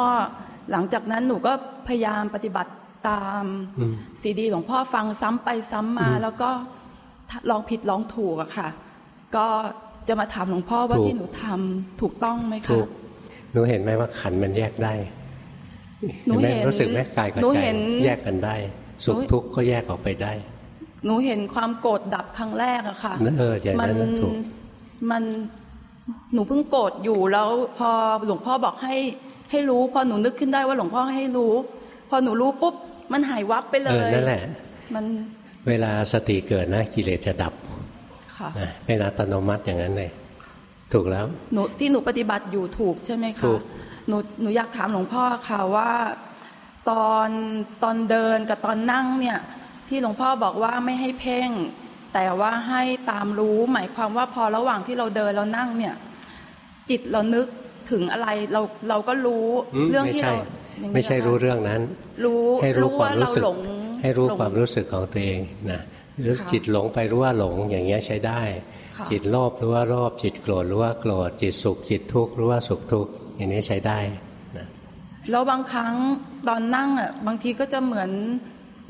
หลังจากนั้นหนูก็พยายามปฏิบัติตามอืมซีดีหลวงพ่อฟังซ้ำไปซ้ำมา แล้วก็ลองผิดลองถูกอะค่ะ ก็จะมาถามหลวงพ่อว่าที่หนูทำถูกต้องไหมถูคะกหนูเห็นไหมว่าขันธ์มันแยกได้หนูไหมเห็นรู้สึกไหมกายกับหนูใจเห็นแยกกันได้ สุขหนูทุกข์ก็แยกออกไปได้ หนูเห็นความโกรธดับครั้งแรกอะค่ะเอออย่างนั้นน่ะถูกมันหนูเพิ่งโกรธอยู่แล้วพอหลวงพ่อบอกให้ให้รู้พอหนูนึกขึ้นได้ว่าหลวงพ่อให้รู้ พอหนูรู้ปุ๊บมันหายวับไปเลเออยนั่นแหละ มันเวลาสติเกิดนะกิเลสจะดับ ค่ะนะเป็นอัตโนมัติอย่างนั้นเลยถูกแล้วหนูที่หนูปฏิบัติอยู่ถูกใช่ไหมถูคะกหนูหนูอยากถามหลวงพ่อค่ะว่าตอนตอนเดินกับตอนนั่งเนี่ยที่หลวงพ่อบอกว่าไม่ให้เพ่ง แต่ว่าให้ตามรู้หมายความว่าพอระหว่างที่เราเดินเรานั่งเนี่ย จิตเรานึกถึงอะไรเราเราก็รู้อืมเรื่องไม่ที่ใช่เราอย่างนี้ไม่ใช่เหอคะรู้เรื่องนั้น รู้ให้รู้ความรู้สึกหลงให้รู้หลงความรู้สึกของตัวเองนะ หรือค่ะจิตหลงไปรู้ว่าหลงอย่างเงี้ยใช้ได้ค่ะจิตโลภรู้ว่าโลภจิตโกรธรู้ว่าโกรธจิตสุขจิตทุกข์รู้ว่าสุขทุกข์อย่างนี้ใช้ได้นะแล้วบางครั้งตอนนั่งอะบางทีก็จะเหมือน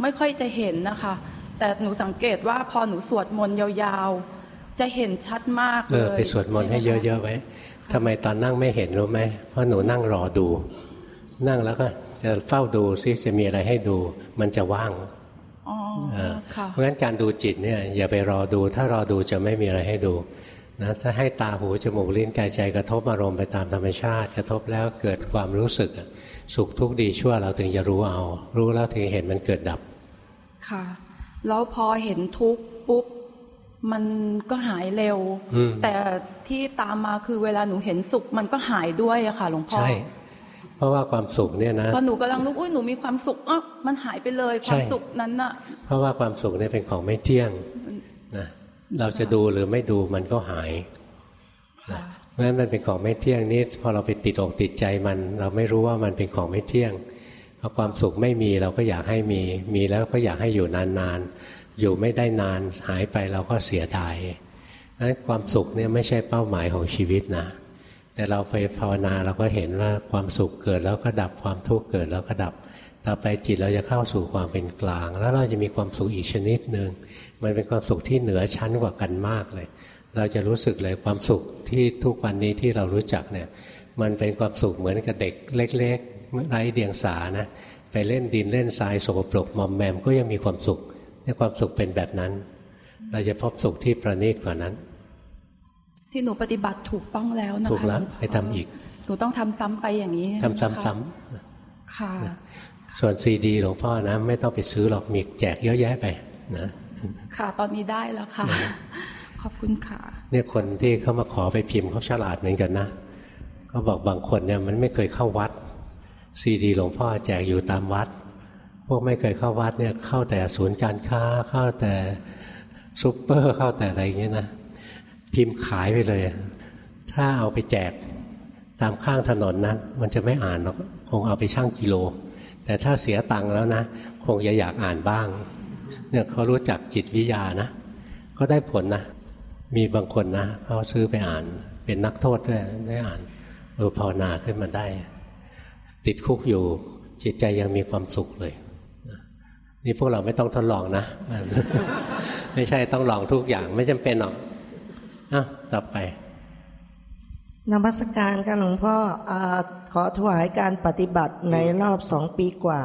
ไม่ค่อยจะเห็นนะคะ แต่หนูสังเกตว่าพอหนูสวดมนต์ยาวๆ จะเห็นชัดมากเอเลอยไปสวดมนต์ให้ช่ไมคเยอะๆไว้ทำไมตอนนั่งไม่เห็นรู้ไหมเพราะหนูนั่งรอดู นั่งแล้วก็จะเฝ้าดูซิจะมีอะไรให้ดู มันจะว่างอ๋อ เออค่ะเพราะฉะนั้นการดูจิตเนี่ยอย่าไปรอดู ถ้ารอดูจะไม่มีอะไรให้ดูนะถ้าให้ตาหูจมูกลิ้นกายใจกระทบอารมณ์ไปตามธรรมชาติ กระทบแล้วเกิดความรู้สึกอะสุขทุกข์ดีชั่วเราถึงจะรู้เอา รู้แล้วถึงเห็นมันเกิดดับ ค่ะ แล้วพอเห็นทุกข์ปุ๊บมันก็หายเร็วอืมแต่ที่ตามมาคือเวลาหนูเห็นสุขมันก็หายด้วยอะค่ะหลวงพ่อใช่ เพราะว่าความสุขเนี่ยนะพอหนูกำลังนึกอุ้ยหนูมีความสุขอะมันหายไปเลยความสุขนั้นน่ะ เพราะว่าความสุขเนี่ยเป็นของไม่เที่ยงนะเราจะดูหรือไม่ดูมันก็หายนะเพราะฉะนั้นมันเป็นของไม่เที่ยงนี่พอเราไปติดอกติดใจมัน เราไม่รู้ว่ามันเป็นของไม่เที่ยงพอความสุขไม่มีเราก็อยากให้มี มีแล้วก็อยากให้อยู่นานๆอยู่ไม่ได้นานหายไปเราก็เสียดายนั้นความสุขเนี่ยไม่ใช่เป้าหมายของชีวิตนะ แต่เราไปภาวนาเราก็เห็นว่าความสุขเกิดแล้วก็ดับความทุกข์เกิดแล้วก็ดับ ต่อไปจิตเราจะเข้าสู่ความเป็นกลาง แล้วเราจะมีความสุขอีกชนิดหนึ่งมันเป็นความสุขที่เหนือชั้นกว่ากันมากเลย เราจะรู้สึกเลยความสุขที่ทุกวันนี้ที่เรารู้จักเนี่ยมันเป็นความสุขเหมือนกับเด็กเล็กๆไร้เดียงสานะไปเล่นดินเล่นทรายสกปรกมอมแมมก็ยังมีความสุขในความสุขเป็นแบบนั้น เราจะพบสุขที่ประณีตกว่านั้น ที่หนูปฏิบัติถูกต้องแล้วนะคะถูกแล้วหงพ่ไปทำอีก หนูต้องทำซ้ำไปอย่างนี้ทำซ้ำๆค่ะ ส่วนซีดีหลวงพ่อนะ ไม่ต้องไปซื้อหรอกมีแจกเยอะแยะไปนะค่ะตอนนี้ได้แล้วค่ะ ขอบคุณค่ะ เนี่ยคนที่เขามาขอไปพิมพ์เขาฉลาดเหมือนกันนะเขาบอกบางคนเนี่ยมันไม่เคยเข้าวัดซีดีหลวงพ่อแจกอยู่ตามวัด พวกไม่เคยเข้าวัดเนี่ยเข้าแต่ศูนย์การค้าเข้าแต่ซูเปอร์เข้าแต่อะไรอย่างเงี้ยนะ พิมพ์ขายไปเลย ถ้าเอาไปแจกตามข้างถนนนะมันจะไม่อ่านหรอกคงเอาไปชั่งกิโล แต่ถ้าเสียตังค์แล้วนะ คงจะอยากอ่านบ้าง เนี่ยเขารู้จักจิตวิทยานะ ก็ได้ผลนะ มีบางคนนะเขาซื้อไปอ่าน เป็นนักโทษด้วยได้อ่านเออภาวนาขึ้นมาได้ ติดคุกอยู่ จิตใจยังมีความสุขเลย นี่พวกเราไม่ต้องทดลองนะ ไม่ใช่ต้องลองทุกอย่างไม่จำเป็นหรอก อะต่อไปนมัสการค่ะหลวงพ่ออาขอถวายการปฏิบัติในรอบสองปีกว่า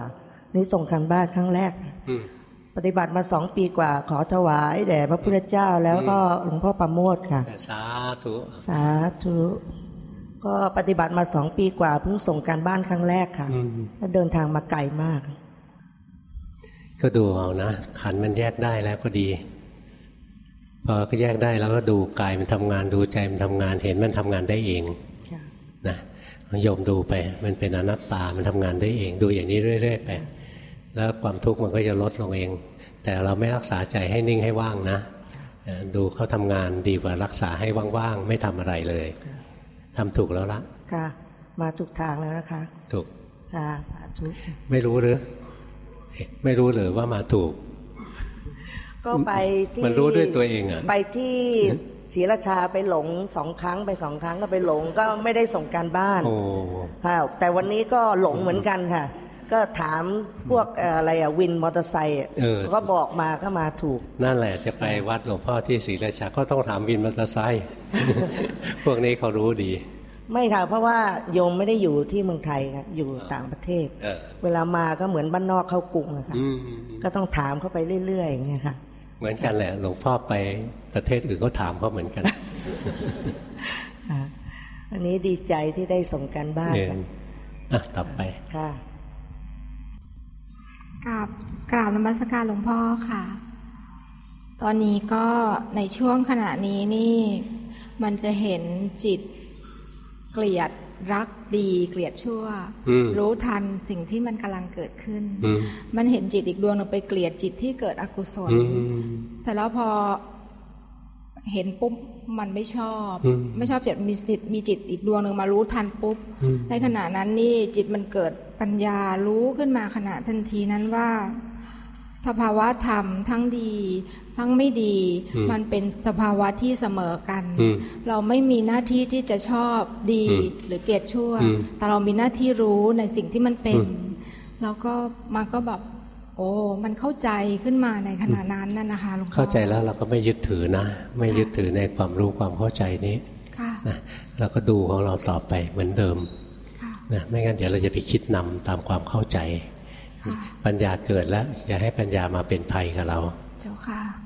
นี่ส่งคันบ้านครั้งแรกอืมปฏิบัติมาสองปีกว่า ขอถวายแด่พระพุทธเจ้าแล้วก็หลวงพ่อประโมทค่ะ สาธุสาธุก็ปฏิบัติมาสองปีกว่าเพิ่งส่งการบ้านครั้งแรกค่ะอืมแล้วเดินทางมาไกลมาก ก็ดูเอานะขันธ์มันแยกได้แล้วก็ดีพ อก็แยกได้แล้วก็ดูกายมันทำงานดูใจมันทำงานเห็นมันทำงานได้เองค่ะนะโยมดูไป มันเป็นอนัตตามันทำงานได้เอง ดูอย่างนี้เรื่อย ๆ ไปแล้วความทุกข์มันก็จะลดลงเอง แต่เราไม่รักษาใจให้นิ่งให้ว่างนะเอ่อดูเขาทำงานดีกว่ารักษาให้ว่างๆไม่ทำอะไรเลยทำถูกแล้วละค่ะ มาถูกทางแล้วนะคะ ถูกค่ะสาธุไม่รู้หรือ ไม่รู้หรือว่ามาถูก ก็ไปที่มันรู้ด้วยตัวเองอะไปที่ศรีราชาไปหลงสองครั้งไปสองครั้งก็ไปหลงก็ไม่ได้ส่งการบ้านโอ้ค่ะแต่วันนี้ก็หลงเหมือนกันค่ะ ก็ถามพวกเอ่ออะไรอะวินมอเตอร์ไซค์อะเออก็บอกมาก็มาถูก นั่นแหละจะไปวัดหลวงพ่อที่ศรีราชาก็ต้องถามวินมอเตอร์ไซค์พวกนี้เขารู้ดี ไม่ค่ะ เพราะว่าโยมไม่ได้อยู่ที่เมืองไทยค่ะอยู่ต่างประเทศเออเวลามาก็เหมือนบ้านนอกเข้ากรุงอะค่ะอืมก็ต้องถามเข้าไปเรื่อยๆอย่างเงี้ยค่ะ เหมือนกันแหละ หลวงพ่อไปประเทศอื่นก็ถามเขาเหมือนกันอ่าอันนี้ดีใจที่ได้ส่งการบ้านเออค่ะอะต่อไปค่ะกราบกราบนมัสการหลวงพ่อค่ะ ตอนนี้ก็ในช่วงขณะนี้นี่ มันจะเห็นจิตเกลียด รักดีเกลียดชั่วอืมรู้ทันสิ่งที่มันกำลังเกิดขึ้นอืมมันเห็นจิตอีกดวงหนึงไปเกลียดจิตที่เกิดอกุศลอืมเสร็จแล้วพอเห็นปุ๊บมันไม่ชอบอืมไม่ชอบจิตมีจิตมีจิตอีกดวงหนึ่งมารู้ทันปุ๊บอืมในขณะนั้นนี่จิตมันเกิดปัญญารู้ขึ้นมาขณะทันทีนั้นว่าสภาวะธรรมทั้งดี ทั้งไม่ดีอืมมันเป็นสภาวะที่เสมอกันอืมเราไม่มีหน้าที่ที่จะชอบดีอืมหรือเกลียดชั่วอืมแต่เรามีหน้าที่รู้ในสิ่งที่มันเป็นอืมแล้วก็มันก็แบบโอ้มันเข้าใจขึ้นมาในขณะนั้นนั่นนะคะหลวงพ่อเข้าใจแล้วเราก็ไม่ยึดถือนะ ไม่ยึดถือในความรู้ความเข้าใจนี้ค่ะนะเราก็ดูของเราต่อไปเหมือนเดิมค่ะนะไม่งั้นเดี๋ยวเราจะไปคิดนำตามความเข้าใจค่ะปัญญาเกิดแล้ว อย่าให้ปัญญามาเป็นภัยกับเรา เจ้าค่ะนะ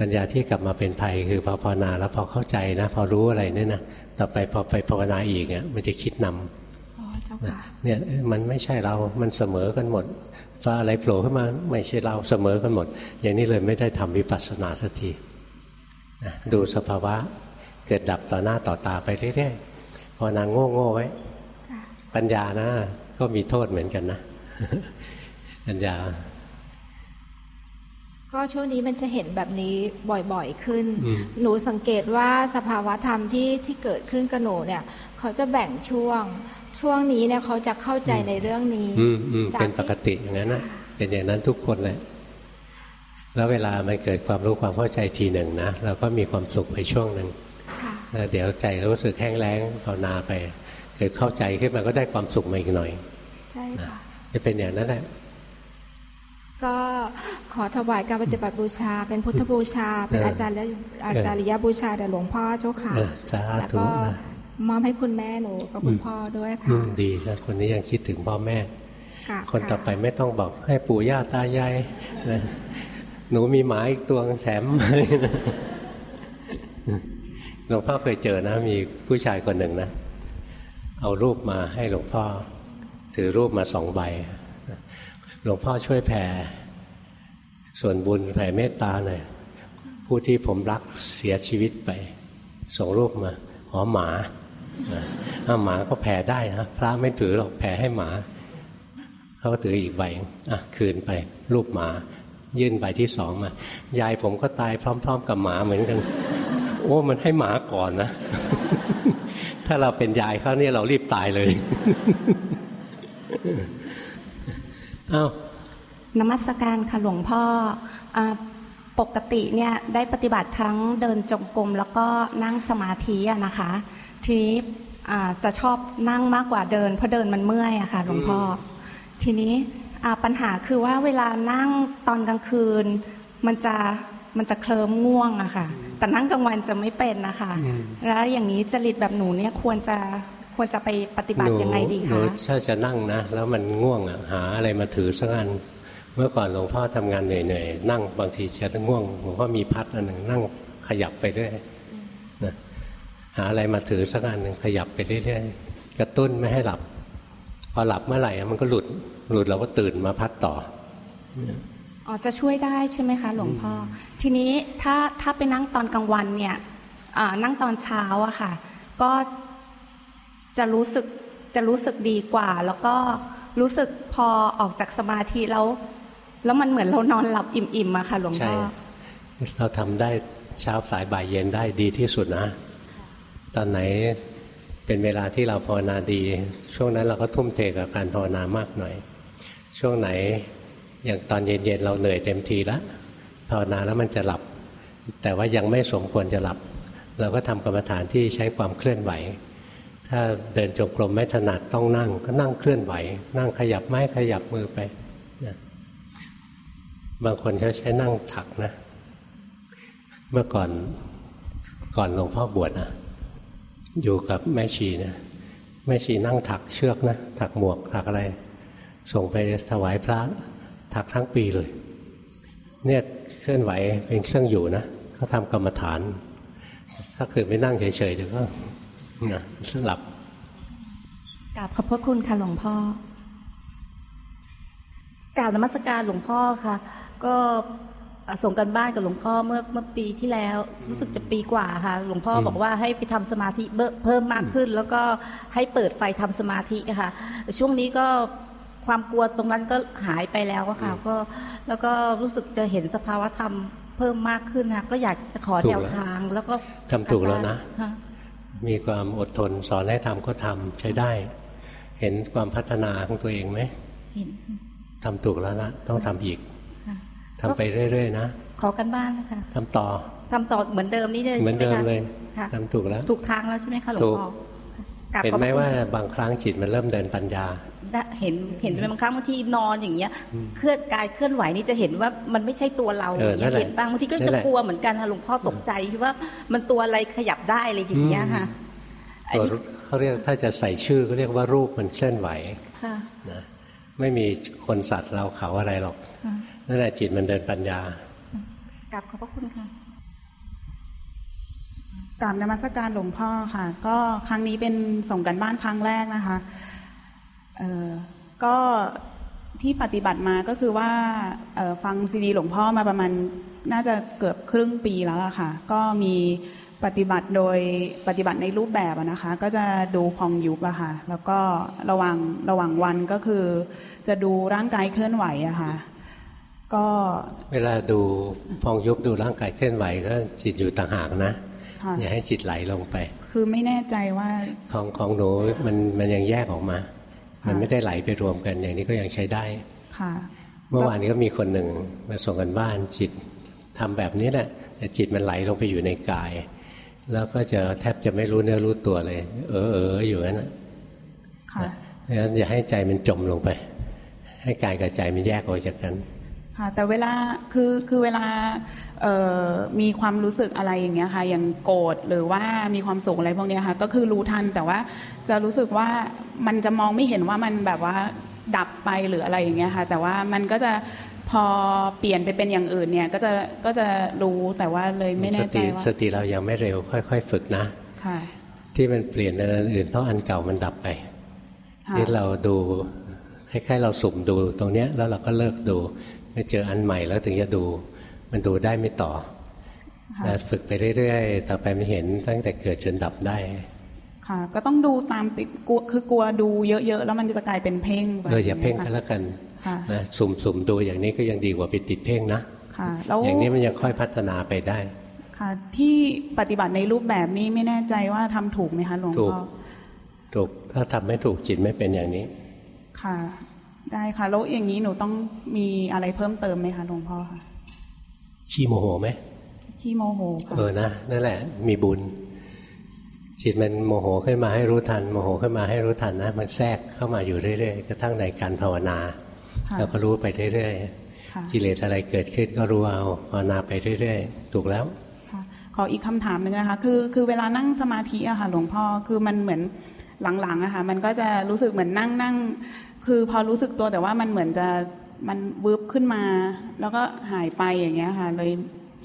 ปัญญาที่กลับมาเป็นภัยคือพอภาวนาแล้วพอเข้าใจนะ พอรู้อะไรเนี่ยนะต่อไปพอไปภาวนาอีกเนี่ยมันจะคิดนำอ๋อเจ้านะค่ะเนี่ยเอ้ยมันไม่ใช่เรา มันเสมอกันหมดฟ้าอะไรโผล่ขึ้นมาไม่ใช่เราเสมอกันหมด อย่างนี้เลยไม่ได้ทำวิปัสสนาสักทีนะดูสภาวะเกิดดับต่อหน้าต่อตาไปเรื่อยๆพอนางโง่โง่ๆไว้ค่ะปัญญานะ ก็มีโทษเหมือนกันนะ ปัญญา ก็ช่วงนี้มันจะเห็นแบบนี้บ่อยๆขึ้นอืมหนูสังเกตว่าสภาวะธรรมที่ที่เกิดขึ้นกับหนูเนี่ยเขาจะแบ่งช่วง ช่วงนี้เนี่ยเขาจะเข้าใจในเรื่องนี้อืมอืมจากเป็นปกที่ติอย่างนั้นนะเป็นอย่างนั้นทุกคนเลยแล้วเวลามันเกิดความรู้ความเข้าใจทีหนึ่งนะเราก็มีความสุขไปช่วงหนึ่งค่ะแล้วเดี๋ยวใจรู้สึกแห้งแล้งภาวนาไป เกิดเข้าใจขึ้นมาก็ได้ความสุขมาอีกหน่อยใช่ค่ะจะเป็นอย่างนั้นแหละ ก็ขอถวายการปฏิบัติบูชา เป็นพุทธบูชา เป็นเออออาจารย์และอาจารย์ยบูชาแด่หลวงพ่อเจ้าค่ะเออสาแล้วธุก็นะมอบให้คุณแม่หนูกับคุณพ่อด้วยอืค่ะมดีแล้วคนนี้ยังคิดถึงพ่อแม่กราบคนต่อไปค่ะไม่ต้องบอกให้ปู่ย่าตายายนะหนูมีหมาอีกตัวแถมก็หลวงพ่อเคยเจอนะ มีผู้ชายคนหนึ่งนะ เอารูปมาให้หลวงพ่อ ถือรูปมาสองใบ หลวงพ่อช่วยแผ่ ส่วนบุญแผ่เมตตาหน่อยผู้ที่ผมรักเสียชีวิตไป ส่งรูปมาหอหมาถ้าหมาก็แผ่ได้นะพระไม่ถือหรอกแผ่ให้หมา เขาก็ถืออีกใบอะคืนไปรูปหมา ยื่นใบที่สองมายายผมก็ตายพร้อม ๆ กับหมาเหมือนกันโอ้มันให้หมาก่อนนะ ถ้าเราเป็นยายเขาเนี่ยเรารีบตายเลย อ้าวนมัสการค่ะหลวงพ่ออปกติเนี่ยได้ปฏิบัติทั้งเดินจงกรมแล้วก็นั่งสมาธินะคะ ทีนี้จะชอบนั่งมากกว่าเดิน เพราะเดินมันเมื่อยอะค่ะหลวงพ่อ ทีนี้ปัญหาคือว่าเวลานั่งตอนกลางคืน มันจะมันจะเคลิ้มง่วงอะค่ะแต่นั่งกลางวันจะไม่เป็นนะคะ แล้วอย่างนี้จริตแบบหนูเนี่ยควรจะ ควรจะไปปฏิบัติยังไงดีคะถ้าจะนั่งนะ แล้วมันง่วงอะหาอะไรมาถือสักอัน เมื่อก่อนหลวงพ่อทำงานเหนื่อยๆนั่งบางทีจะง่วงหลวงพ่อมีพัดอันหนึ่งนั่งขยับไปเรื่อยนะหาอะไรมาถือสักอันหนึ่งขยับไปเรื่อยๆกระตุ้นไม่ให้หลับ พอหลับเมื่อไหร่มันก็หลุดหลุดเราก็ตื่นมาพัดต่ออ๋อจะช่วยได้ใช่ไหมคะ หลวงพ่อ ทีนี้ถ้าถ้าไปนั่งตอนกลางวันเนี่ยนั่งตอนเช้าอะค่ะ ก็ จะรู้สึกจะรู้สึกดีกว่า แล้วก็รู้สึกพอออกจากสมาธิแล้ว แล้วมันเหมือนเรานอนหลับอิ่มๆอะค่ะหลวงพ่อเราทำได้เช้าสายบ่ายเย็นได้ดีที่สุดนะ ตอนไหนเป็นเวลาที่เราภาวนาดี ช่วงนั้นเราก็ทุ่มเทกับการภาวนามากหน่อย ช่วงไหนอย่างตอนเย็นๆเราเหนื่อยเต็มทีแล้วภาวนาแล้วมันจะหลับ แต่ว่ายังไม่สมควรจะหลับ เราก็ทำกรรมฐานที่ใช้ความเคลื่อนไหว ถ้าเดินจงกรมไม่ถนัดต้องนั่ง ก็นั่งเคลื่อนไหว นั่งขยับไม้ขยับมือไปบางคนเขาใช้นั่งถักนะ เมื่อก่อนก่อนหลวงพ่อบวชนะอยู่กับแม่ชีนะแม่ชีนั่งถักเชือกนะถักหมวกถักอะไร ส่งไปถวายพระถักทั้งปีเลย เนี่ยเคลื่อนไหวเป็นเครื่องอยู่นะเขาทำกรรมฐาน ถ้าคือไม่นั่งเฉยๆเดี๋ยวก็ หลับกราบขอบพระคุณค่ะหลวงพ่อกราบนมัสการหลวงพ่อค่ะ ก็ส่งกันบ้านกับหลวงพ่อเมื่อเมื่อปีที่แล้ว รู้สึกจะปีกว่าค่ะ หลวงพ่อบอกว่าให้ไปทำสมาธิเพิ่มมากขึ้น แล้วก็ให้เปิดไฟทำสมาธิค่ะ ช่วงนี้ก็ความกลัวตรงนั้นก็หายไปแล้วค่ะก็แล้วก็รู้สึกจะเห็นสภาวะธรรมเพิ่มมากขึ้นนะก็อยากจะขอแนวทางแล้วก็ทำถูกแล้วนะ มีความอดทนสอนให้ทำก็ทำใช้ได้ เห็นความพัฒนาของตัวเองไหมเห็นทำถูกแล้วนะต้องทำอีกทำไปเรื่อย ๆ นะ ขอกันบ้านนะคะทำต่อทำต่อเหมือนเดิมนี่เลยเหมือนเดิมเลยทำถูกแล้ว ถูกทางแล้วใช่ไหมคะหลวงพ่อ เห็นไหมว่าบางครั้งจิตมันเริ่มเดินปัญญา เห็นเห็นบางครั้งบางทีนอนอย่างเงี้ย เคลื่อนกายเคลื่อนไหวนี่จะเห็นว่ามันไม่ใช่ตัวเราเห็นบางบางทีก็จะกลัวเหมือนกันค่ะหลวงพ่อตกใจว่ามันตัวอะไรขยับได้อะไรอย่างเงี้ยค่ะตัวเขาเรียกถ้าจะใส่ชื่อก็เรียกว่ารูปมันเคลื่อนไหวนะไม่มีคนสัตว์เราเขาอะไรหรอกนั่นแหละจิตมันเดินปัญญากลับขอบพระคุณค่ะ กราบนมัสการหลวงพ่อค่ะ ก็ครั้งนี้เป็นส่งกันบ้านครั้งแรกนะคะก็ที่ปฏิบัติมาก็คือว่าฟังซีดีหลวงพ่อมาประมาณน่าจะเกือบครึ่งปีแล้วค่ะ ก็มีปฏิบัติโดยปฏิบัติในรูปแบบนะคะ ก็จะดูพองยุบอะค่ะ แล้วก็ระหว่างระหว่างวันก็คือ จะดูร่างกายเคลื่อนไหวอะค่ะ ก็เวลาดูพองยุบดูร่างกายเคลื่อนไหวก็จิตอยู่ต่างหากนะ อย่าให้จิตไหลลงไป คือไม่แน่ใจว่าของของหนูมันมันยังแยกออกมา มันไม่ได้ไหลไปรวมกันอย่างนี้ก็ยังใช้ได้ค่ะ เมื่อวานนี้ก็มีคนหนึ่งมาส่งกันบ้านจิตทำแบบนี้แหละแต่จิตมันไหลลงไปอยู่ในกาย แล้วก็จะแทบจะไม่รู้เนื้อรู้ตัวเลย เออเอออยู่นั่นค่ะงั้นอย่าให้ใจมันจมลงไป ให้กายกับใจมันแยกออกจากกันค่ะแต่เวลาคือคือเวลาเอ่อ มีความรู้สึกอะไรอย่างเงี้ยค่ะอย่างโกรธหรือว่ามีความสุขอะไรพวกนี้ค่ะก็คือรู้ทันแต่ว่าจะรู้สึกว่ามันจะมองไม่เห็นว่ามันแบบว่าดับไปหรืออะไรอย่างเงี้ยค่ะแต่ว่ามันก็จะพพอเปลี่ยนไปเป็นอย่างอื่นเนี่ยก็จะก็จะรู้แต่ว่าเลยไม่แน่ใจว่าสติเรายังไม่เร็วค่อย ๆ ฝึกนะค่ะที่มันเปลี่ยนเป็นอันอื่นเพราะอันเก่ามันดับไปนี่เราดูคล้ายๆ เราสุ่มดูตรงเนี้ยแล้วเราก็เลิกดูไม่เจออันใหม่แล้วถึงจะดู มันดูได้ไม่ต่อนะฝึกไปเรื่อยๆ ต่อไปมันเห็นตั้งแต่เกิดจนดับได้ ค่ะ ก็ต้องดูตามติดกลัวคือกลัวดูเยอะๆ แล้วมันจะกลายเป็นเพ่งเอออย่าเพ่งกันแล้วกันนะสุ่มๆดูอย่างนี้ก็ยังดีกว่าไปติดเพ่งนะค่ะแล้วอย่างนี้มันยังค่อยพัฒนาไปได้ ค่ะ ที่ปฏิบัติในรูปแบบนี้ไม่แน่ใจว่าทำถูกไหมคะหลวงพ่อถูกถ้าทำไม่ถูกจิตไม่เป็นอย่างนี้ ค่ะ ได้ค่ะแล้วอย่างนี้หนูต้องมีอะไรเพิ่มเติมไหมคะหลวงพ่อค่ะ ขี้โมโหไหมขี้โมโหเออนะนั่นแหละ มีบุญ จิตมันโมโหขึ้นมาให้รู้ทัน โมโหขึ้นมาให้รู้ทันนะ มันแทรกเข้ามาอยู่เรื่อยๆกระทั่งในการภาวนาเราก็รู้ไปเรื่อยๆกิเลสอะไรเกิดขึ้นก็รู้เอาภาวนาไปเรื่อยๆถูกแล้วขออีกคำถามหนึ่งนะคะ คือคือเวลานั่งสมาธิอะค่ะ หลวงพ่อคือมันเหมือนหลังๆอะค่ะ มันก็จะรู้สึกเหมือนนั่งนั่งคือพอรู้สึกตัวแต่ว่ามันเหมือนจะ มันวืบขึ้นมา แล้วก็หายไปอย่างเงี้ยค่ะ เลย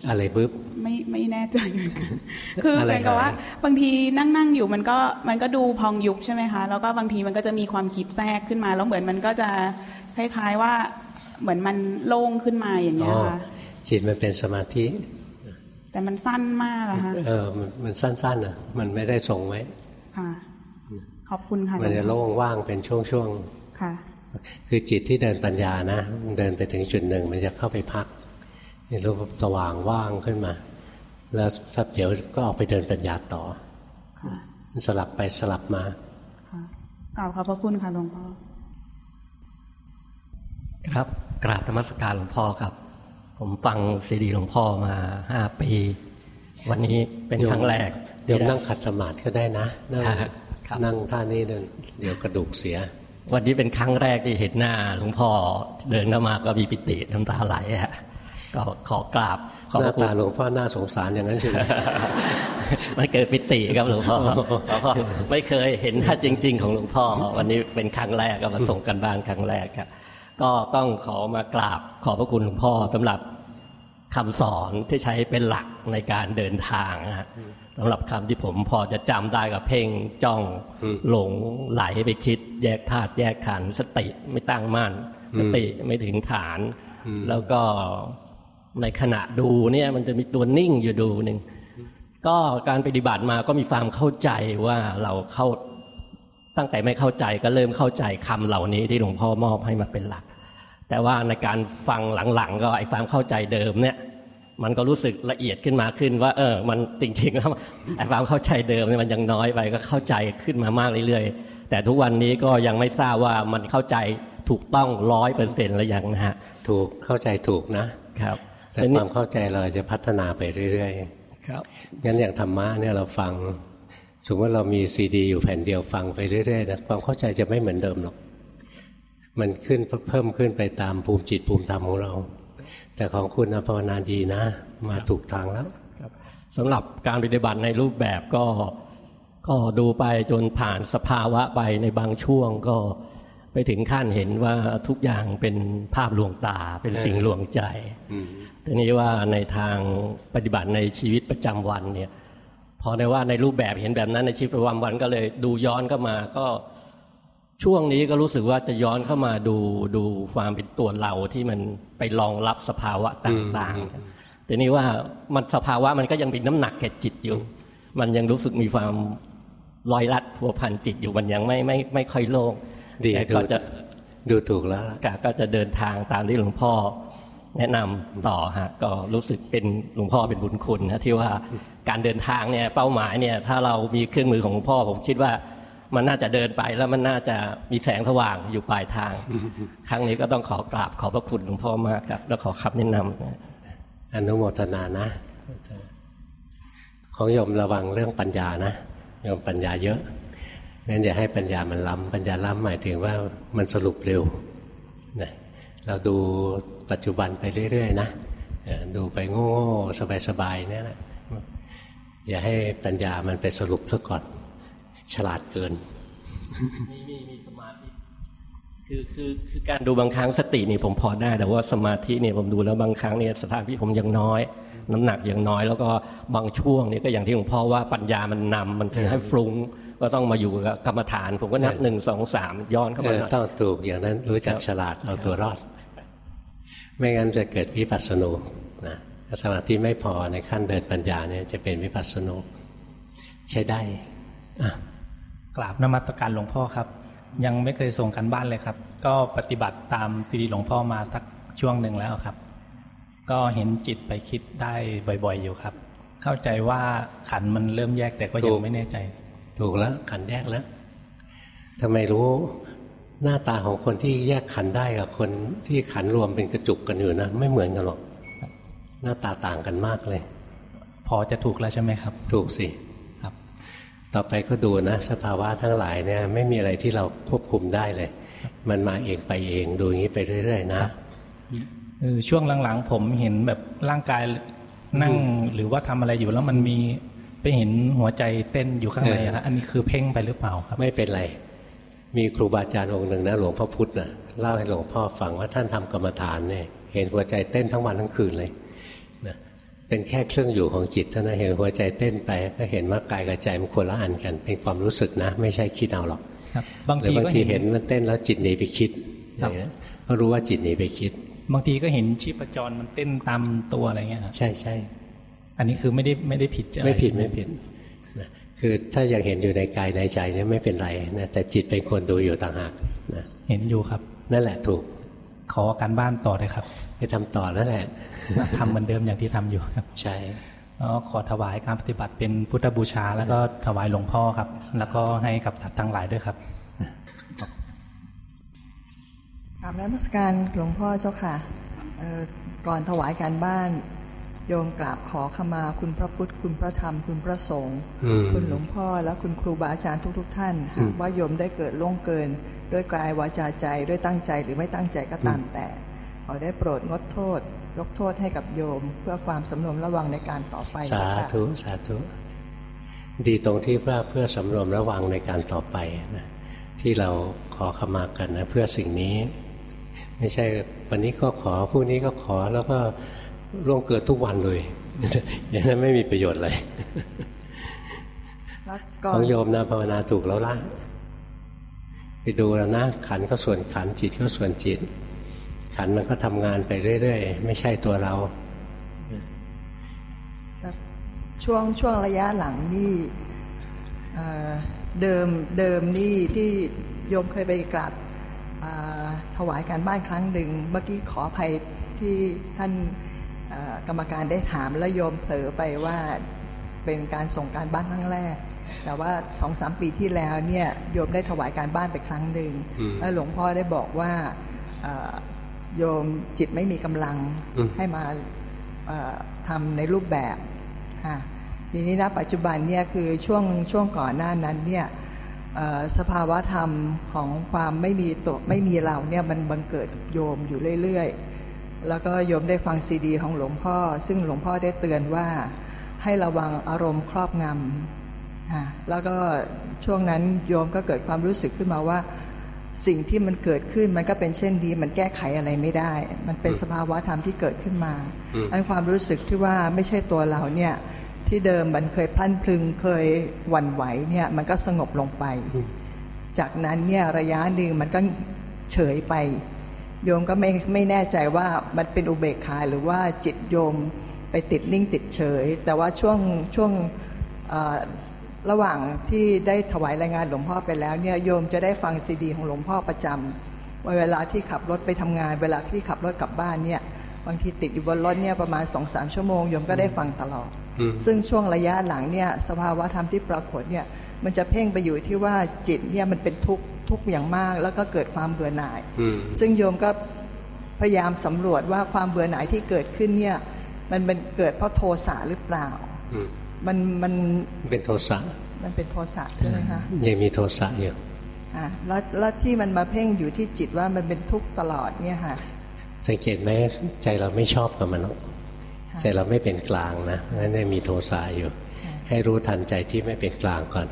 อะไรบึ๊บไม่ไม่แน่ใจเหมือนกันคือเหมือนกับว่า บางทีนั่งนั่งอยู่มันก็มันก็ดูพองยุบใช่ไหมคะ แล้วก็บางทีมันก็จะมีความคิดแทรกขึ้นมา แล้วเหมือนมันก็จะคล้ายๆว่าเหมือนมันโล่งขึ้นมาอย่างเงี้ยค่ะจิตมันเป็นสมาธิ แต่มันสั้นมากอะค่ะเออมันสั้นๆอะมันไม่ได้ทรงไว้ค่ะขอบคุณค่ะมันจะโล่งว่างเป็นช่วงๆค่ะ คือจิตที่เดินปัญญานะ เดินไปถึงจุดหนึ่งมันจะเข้าไปพักนี่รูปสว่างว่างขึ้นมา แล้วสักเดี๋ยวก็ออกไปเดินปัญญาต่อสลับไปสลับมากล่าวขอบพระคุณค่ะหลวงพ่อครับกราบธรรมสการหลวงพ่อครับ ผมฟังซีดีหลวงพ่อมาห้าปี วันนี้เป็นครั้งแรกเดี๋ยวนั่งขัดสมาธิก็ได้นะ นั่งนั่งท่านี้เดี๋ยวกระดูกเสีย วันนี้เป็นครั้งแรกที่เห็นหน้าหลวงพ่อเดินเข้ามาก็มีปิติน้ำตาไหลฮะก็ขอกราบหน้าตาหลวงพ่อหน้าสงสารอย่างนั้นใช่ไหมมันเกิดปิติครับหลวงพ่อหลวงพ่อไม่เคยเห็นหน้าจริง ๆ ของหลวงพ่อ วันนี้เป็นครั้งแรกก็มาส่งกันบ้านครั้งแรกครับก็ต้องขอมากราบขอบพระคุณหลวงพ่อสำหรับคำสอนที่ใช้เป็นหลักในการเดินทางนะ สำหรับคำที่ผมพอจะจำได้กับเพ่งจ้องหลงไหลไปคิด แยกธาตุแยกขันสติไม่ตั้งมั่นสติไม่ถึงฐาน แล้วก็ในขณะดูเนี่ยมันจะมีตัวนิ่งอยู่ดูหนึ่งก็การปฏิบัติมาก็มีความเข้าใจว่าเราเข้าตั้งแต่ไม่เข้าใจก็เริ่มเข้าใจคำเหล่านี้ที่หลวงพ่อมอบให้มาเป็นหลัก แต่ว่าในการฟังหลังๆ ก็ไอ้ความเข้าใจเดิมเนี่ย มันก็รู้สึกละเอียดขึ้นมาขึ้นว่า เออ มันจริงๆแล้วไอ้ความเข้าใจเดิมเนี่ยมันยังน้อยไปก็เข้าใจขึ้นมามากเรื่อยๆ แต่ทุกวันนี้ก็ยังไม่ทราบว่ามันเข้าใจถูกต้องร้อยเปอร์เซ็นต์หรือยังนะฮะถูกเข้าใจถูกนะครับแต่ความเข้าใจเราจะพัฒนาไปเรื่อยๆครับงั้นอย่างธรรมะเนี่ยเราฟังสมมติว่าเรามีซีดี อยู่แผ่นเดียวฟังไปเรื่อยๆนะความเข้าใจจะไม่เหมือนเดิมหรอกมันขึ้นเพิ่มขึ้นไปตามภูมิจิตภูมิธรรมของเรา แต่ของคุณภาวนาดีนะ มาถูกทางแล้วสำหรับการปฏิบัติในรูปแบบก็ก็ดูไปจนผ่านสภาวะไปในบางช่วงก็ไปถึงขั้นเห็นว่าทุกอย่างเป็นภาพลวงตาเป็นสิ่งลวงใจทีนี้ว่าในทางปฏิบัติในชีวิตประจำวันเนี่ยพอได้ว่าในรูปแบบเห็นแบบนั้นในชีวิตประจำวันก็เลยดูย้อนเข้ามาก็ ช่วงนี้ก็รู้สึกว่าจะย้อนเข้ามาดูดูความเป็นตัวเราที่มันไปรองรับสภาวะต่างๆ แต่นี้ว่ามันสภาวะมันก็ยังเป็นน้ำหนักแก่จิตอยู่ มันยังรู้สึกมีความลอยลัดพัวพันจิตอยู่มันยังไม่ไม่ไม่ค่อยโล่งดีก็จะดูถูกแล้วก็จะเดินทางตามที่หลวงพ่อแนะนำต่อฮะก็รู้สึกเป็นหลวงพ่อเป็นบุญคุณนะที่ว่าการเดินทางเนี่ยเป้าหมายเนี่ยถ้าเรามีเครื่องมือของหลวงพ่อผมคิดว่า มันน่าจะเดินไปแล้วมันน่าจะมีแสงสว่างอยู่ปลายทาง ครั้งนี้ก็ต้องขอกราบขอบพระคุณหลวงพ่อมากครับ แล้วขอคำแนะนำอนุโมทนานะ ของโยมระวังเรื่องปัญญานะโยมปัญญาเยอะงั้นอย่าให้ปัญญามันล้ำปัญญาล้ำหมายถึงว่ามันสรุปเร็วนะเราดูปัจจุบันไปเรื่อยๆนะดูไปโง่ๆสบายๆนี่แหละอย่าให้ปัญญามันไปสรุปซะก่อน ฉลาดเกินมีมีมีสมาธิคือคือคือการดูบางครั้งสตินี่ผมพอได้ แต่ว่าสมาธิเนี่ยผมดูแล้วบางครั้งเนี่ยสถานที่ผมยังน้อย น้ำหนักยังน้อย แล้วก็บางช่วงนี่ก็อย่างที่หลวงพ่อว่าปัญญามันนำมันถึงให้ฟลุง้งก็ต้องมาอยู่กับกรรมฐาน ผมก็นับหนึ่งสองสามย้อนเข้ามาหน่อยต้องถูกอย่างนั้นรู้จักฉลาดเอาตัวรอด ไม่งั้นจะเกิดวิปัสสนูนะสมาธิไม่พอในขั้นเดินปัญญาเนี่ยจะเป็นวิปัสสนูใช้ได้ กราบนมัสการหลวงพ่อครับ ยังไม่เคยส่งกันบ้านเลยครับ ก็ปฏิบัติตามซีดีหลวงพ่อมาสักช่วงหนึ่งแล้วครับ ก็เห็นจิตไปคิดได้บ่อยๆ อยู่ครับ เข้าใจว่าขันมันเริ่มแยกแต่ก็ยังไม่แน่ใจ ถูกแล้วขันแยกแล้วทำไมรู้หน้าตาของคนที่แยกขันได้กับคนที่ขันรวมเป็นกระจุกกันอยู่นะไม่เหมือนกันหรอกหน้าตาต่างกันมากเลย พอจะถูกแล้วใช่ไหมครับ ถูกสิ ต่อไปก็ดูนะ สภาวะทั้งหลายเนี่ยไม่มีอะไรที่เราควบคุมได้เลย มันมาเองไปเองดูอย่างนี้ไปเรื่อย ๆ นะช่วงหลังๆ ผมเห็นแบบร่างกายนั่งหรือว่าทำอะไรอยู่แล้วมันมีไปเห็นหัวใจเต้นอยู่ข้างในอะอันนี้คือเพ่งไปหรือเปล่าครับ ไม่เป็นไร มีครูบาอาจารย์องค์หนึ่งนะหลวงพ่อพุธนะเล่าให้หลวงพ่อฟังว่าท่านทำกรรมฐานเนี่ยเห็นหัวใจเต้นทั้งวันทั้งคืนเลย เป็นแค่เครื่องอยู่ของจิตเท่านั้นเห็นหัวใจเต้นไป ก็เห็นว่ากายกับใจมันคนละอันกัน เป็นความรู้สึกนะ ไม่ใช่คิดเอาหรอกบางทีบางทีเห็นมันเต้นแล้วจิตหนีไปคิดอย่างเงี้ยก็รู้ว่าจิตหนีไปคิด บางทีก็เห็นชีพจรมันเต้นตามตัวอะไรเงี้ยใช่ใช่อันนี้คือไม่ได้ไม่ได้ผิดไม่ผิดไม่ผิดคือถ้ายังเห็นอยู่ในกายในใจเนี่ยไม่เป็นไรนะแต่จิตเป็นคนดูอยู่ต่างหากนะเห็นอยู่ครับ นั่นแหละถูกขอการบ้านต่อเลยครับ ไปทำต่อนั่นแหละทำเหมือนเดิมอย่างที่ทำอยู่ครับ ใช่แล้วขอถวายการปฏิบัติเป็นพุทธบูชา แล้วก็ถวายหลวงพ่อครับ แล้วก็ให้กับทัดทั้งหลายด้วยครับกราบนมัสการหลวงพ่อเจ้าค่ะก่อนถวายการบ้าน โยมกราบขอขมาคุณพระพุทธ คุณพระธรรม คุณพระสงฆ์คุณหลวงพ่อและคุณครูบาอาจารย์ทุกๆท่าน ว่าโยมได้เกิดล่วงเกิน ด้วยกายวาจาใจด้วยตั้งใจหรือไม่ตั้งใจก็ตามแต่ ขอได้โปรดงดโทษ ยกโทษให้กับโยม เพื่อความสำรวมระวังในการต่อไป สาธุ สาธุ ดีตรงที่เพื่อเพื่อสำรวมระวังในการต่อไปนะที่เราขอขมากันนะเพื่อสิ่งนี้ ไม่ใช่วันนี้ก็ขอพรุ่งนี้ก็ขอแล้วก็ร่วงเกิดทุกวันเลยอย่างนั้นไม่มีประโยชน์เลยของโยมนะภาวนาถูกแล้วล่ะไปดูแล้วนะขันก็ส่วนขันจิตก็ส่วนจิต ขันมันก็ทำงานไปเรื่อยๆ ไม่ใช่ตัวเรา ช่วงช่วงระยะหลังนี่เดิมเดิมนี่ที่โยมเคยไปกราบถวายการบ้านครั้งหนึ่งเมื่อกี้ขออภัยที่ท่านกรรมการได้ถามแล้วโยมเผลอไปว่าเป็นการส่งการบ้านครั้งแรก แต่ว่าสองสามปีที่แล้วเนี่ยโยมได้ถวายการบ้านไปครั้งหนึ่งแล้วหลวงพ่อได้บอกว่า โยมจิตไม่มีกำลังให้มาทำในรูปแบบทีนี้นะปัจจุบันเนี่ยคือช่วงช่วงก่อนหน้านั้นเนี่ยสภาวะธรรมของความไม่มีตัวไม่มีเราเนี่ยมันบังเกิดโยมอยู่เรื่อยๆ แล้วก็โยมได้ฟังซีดี ของหลวงพ่อ ซึ่งหลวงพ่อได้เตือนว่าให้ระวังอารมณ์ครอบงำแล้วก็ช่วงนั้นโยมก็เกิดความรู้สึกขึ้นมาว่า สิ่งที่มันเกิดขึ้นมันก็เป็นเช่นดีมันแก้ไขอะไรไม่ได้ มันเป็นสภาวะธรรมที่เกิดขึ้นมาอันความรู้สึกที่ว่าไม่ใช่ตัวเราเนี่ยที่เดิมมันเคยพลันพลึงเคยหวั่นไหวเนี่ยมันก็สงบลงไป จากนั้นเนี่ยระยะหนึ่งมันก็เฉยไป โยมก็ไม่ไม่แน่ใจว่ามันเป็นอุเบกขาหรือว่าจิตโยมไปติดนิ่งติดเฉย แต่ว่าช่วงช่วง ระหว่างที่ได้ถวายรายงานหลวงพ่อไปแล้วเนี่ยโยมจะได้ฟังซีดี ของหลวงพ่อประจำว่าเวลาที่ขับรถไปทำงาน เวลาที่ขับรถกลับบ้านเนี่ยบางทีติดอยู่บนรถเนี่ยประมาณสองสามชั่วโมงโยมก็ได้ฟังตลอด ซึ่งช่วงระยะหลังเนี่ยสภาวะธรรมที่ปรากฏเนี่ยมันจะเพ่งไปอยู่ที่ว่าจิตเนี่ยมันเป็นทุกข์ทุกอย่างมาก แล้วก็เกิดความเบื่อหน่าย ซึ่งโยมก็พยายามสำรวจว่าความเบื่อหน่ายที่เกิดขึ้นเนี่ยมันเป็นเกิดเพราะโทสะหรือเปล่า มันมันเป็นโทสะมันเป็นโทสะใช่ไหมคะยังมีโทสะอยู่อ่าแล้วแล้วที่มันมาเพ่งอยู่ที่จิตว่ามันเป็นทุกข์ตลอดเนี่ยค่ะ สังเกตไหมใจเราไม่ชอบกับมันใจเราไม่เป็นกลางนะนั่นมีโทสะอยู่ ให้รู้ทันใจที่ไม่เป็นกลางก่อน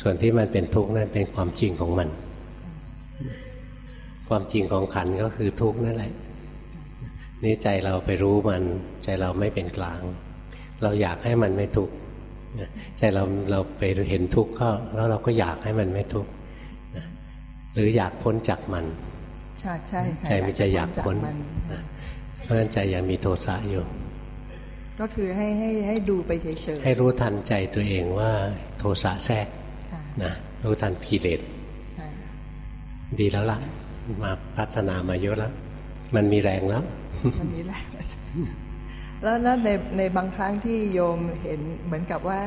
ส่วนที่มันเป็นทุกข์นั่นเป็นความจริงของมัน ความจริงของขันก็คือทุกข์นั่นแหละนี่ใจเราไปรู้มัน ใจเราไม่เป็นกลาง เราอยากให้มันไม่ทุกข์ใจเราเราไปเห็นทุกข์ก็แล้วเราก็อยากให้มันไม่ทุกข์หรืออยากพ้นจากมันใช่ใช่ใจมันจะอยากพ้นเพราะฉะนั้นใจยังมีโทสะอยู่ ก็คือให้ให้ให้ดูไปเฉยๆให้รู้ทันใจตัวเองว่าโทสะแทรกนะรู้ทันกิเลสดีแล้วล่ะ มาพัฒนามาเยอะแล้ว มันมีแรงแล้ว มันมีแรงแล้ว แล้วในในบางครั้งที่โยมเห็นเหมือนกับว่า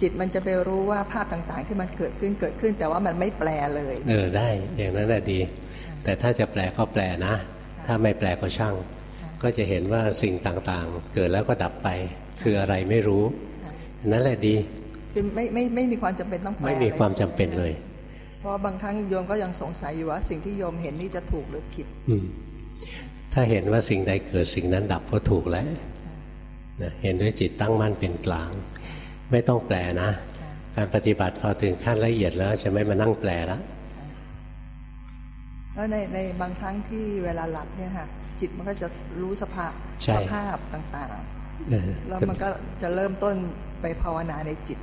จิตมันจะไปรู้ว่าภาพต่างๆ ที่มันเกิดขึ้นเกิดขึ้น แต่ว่ามันไม่แปลเลย เออได้ อย่างนั้นแหละดี แต่ถ้าจะแปลก็แปลนะ ถ้าไม่แปลก็ช่าง ก็จะเห็นว่าสิ่งต่างๆ เกิดแล้วก็ดับไป คืออะไรไม่รู้ นั่นแหละดีคือไม่ไม่ไม่มีความจำเป็นต้องแปลไม่มีความจำเป็นเลย เพราะบางครั้งโยมก็ยังสงสัยอยู่ว่า สิ่งที่โยมเห็นนี่จะถูกหรือผิด อืม ถ้าเห็นว่าสิ่งใดเกิดสิ่งนั้นดับก็ถูกแล้วนะเห็นด้วยจิตตั้งมั่นเป็นกลาง ไม่ต้องแปลนะ การปฏิบัติพอถึงขั้นละเอียดแล้วจะไม่มานั่งแปลแล้วแล้วในในบางครั้งที่เวลาหลับเนี่ยค่ะจิตมันก็จะรู้สภาพสภาพต่างๆแล้วมันก็จะเริ่มต้นไปภาวนาในจิต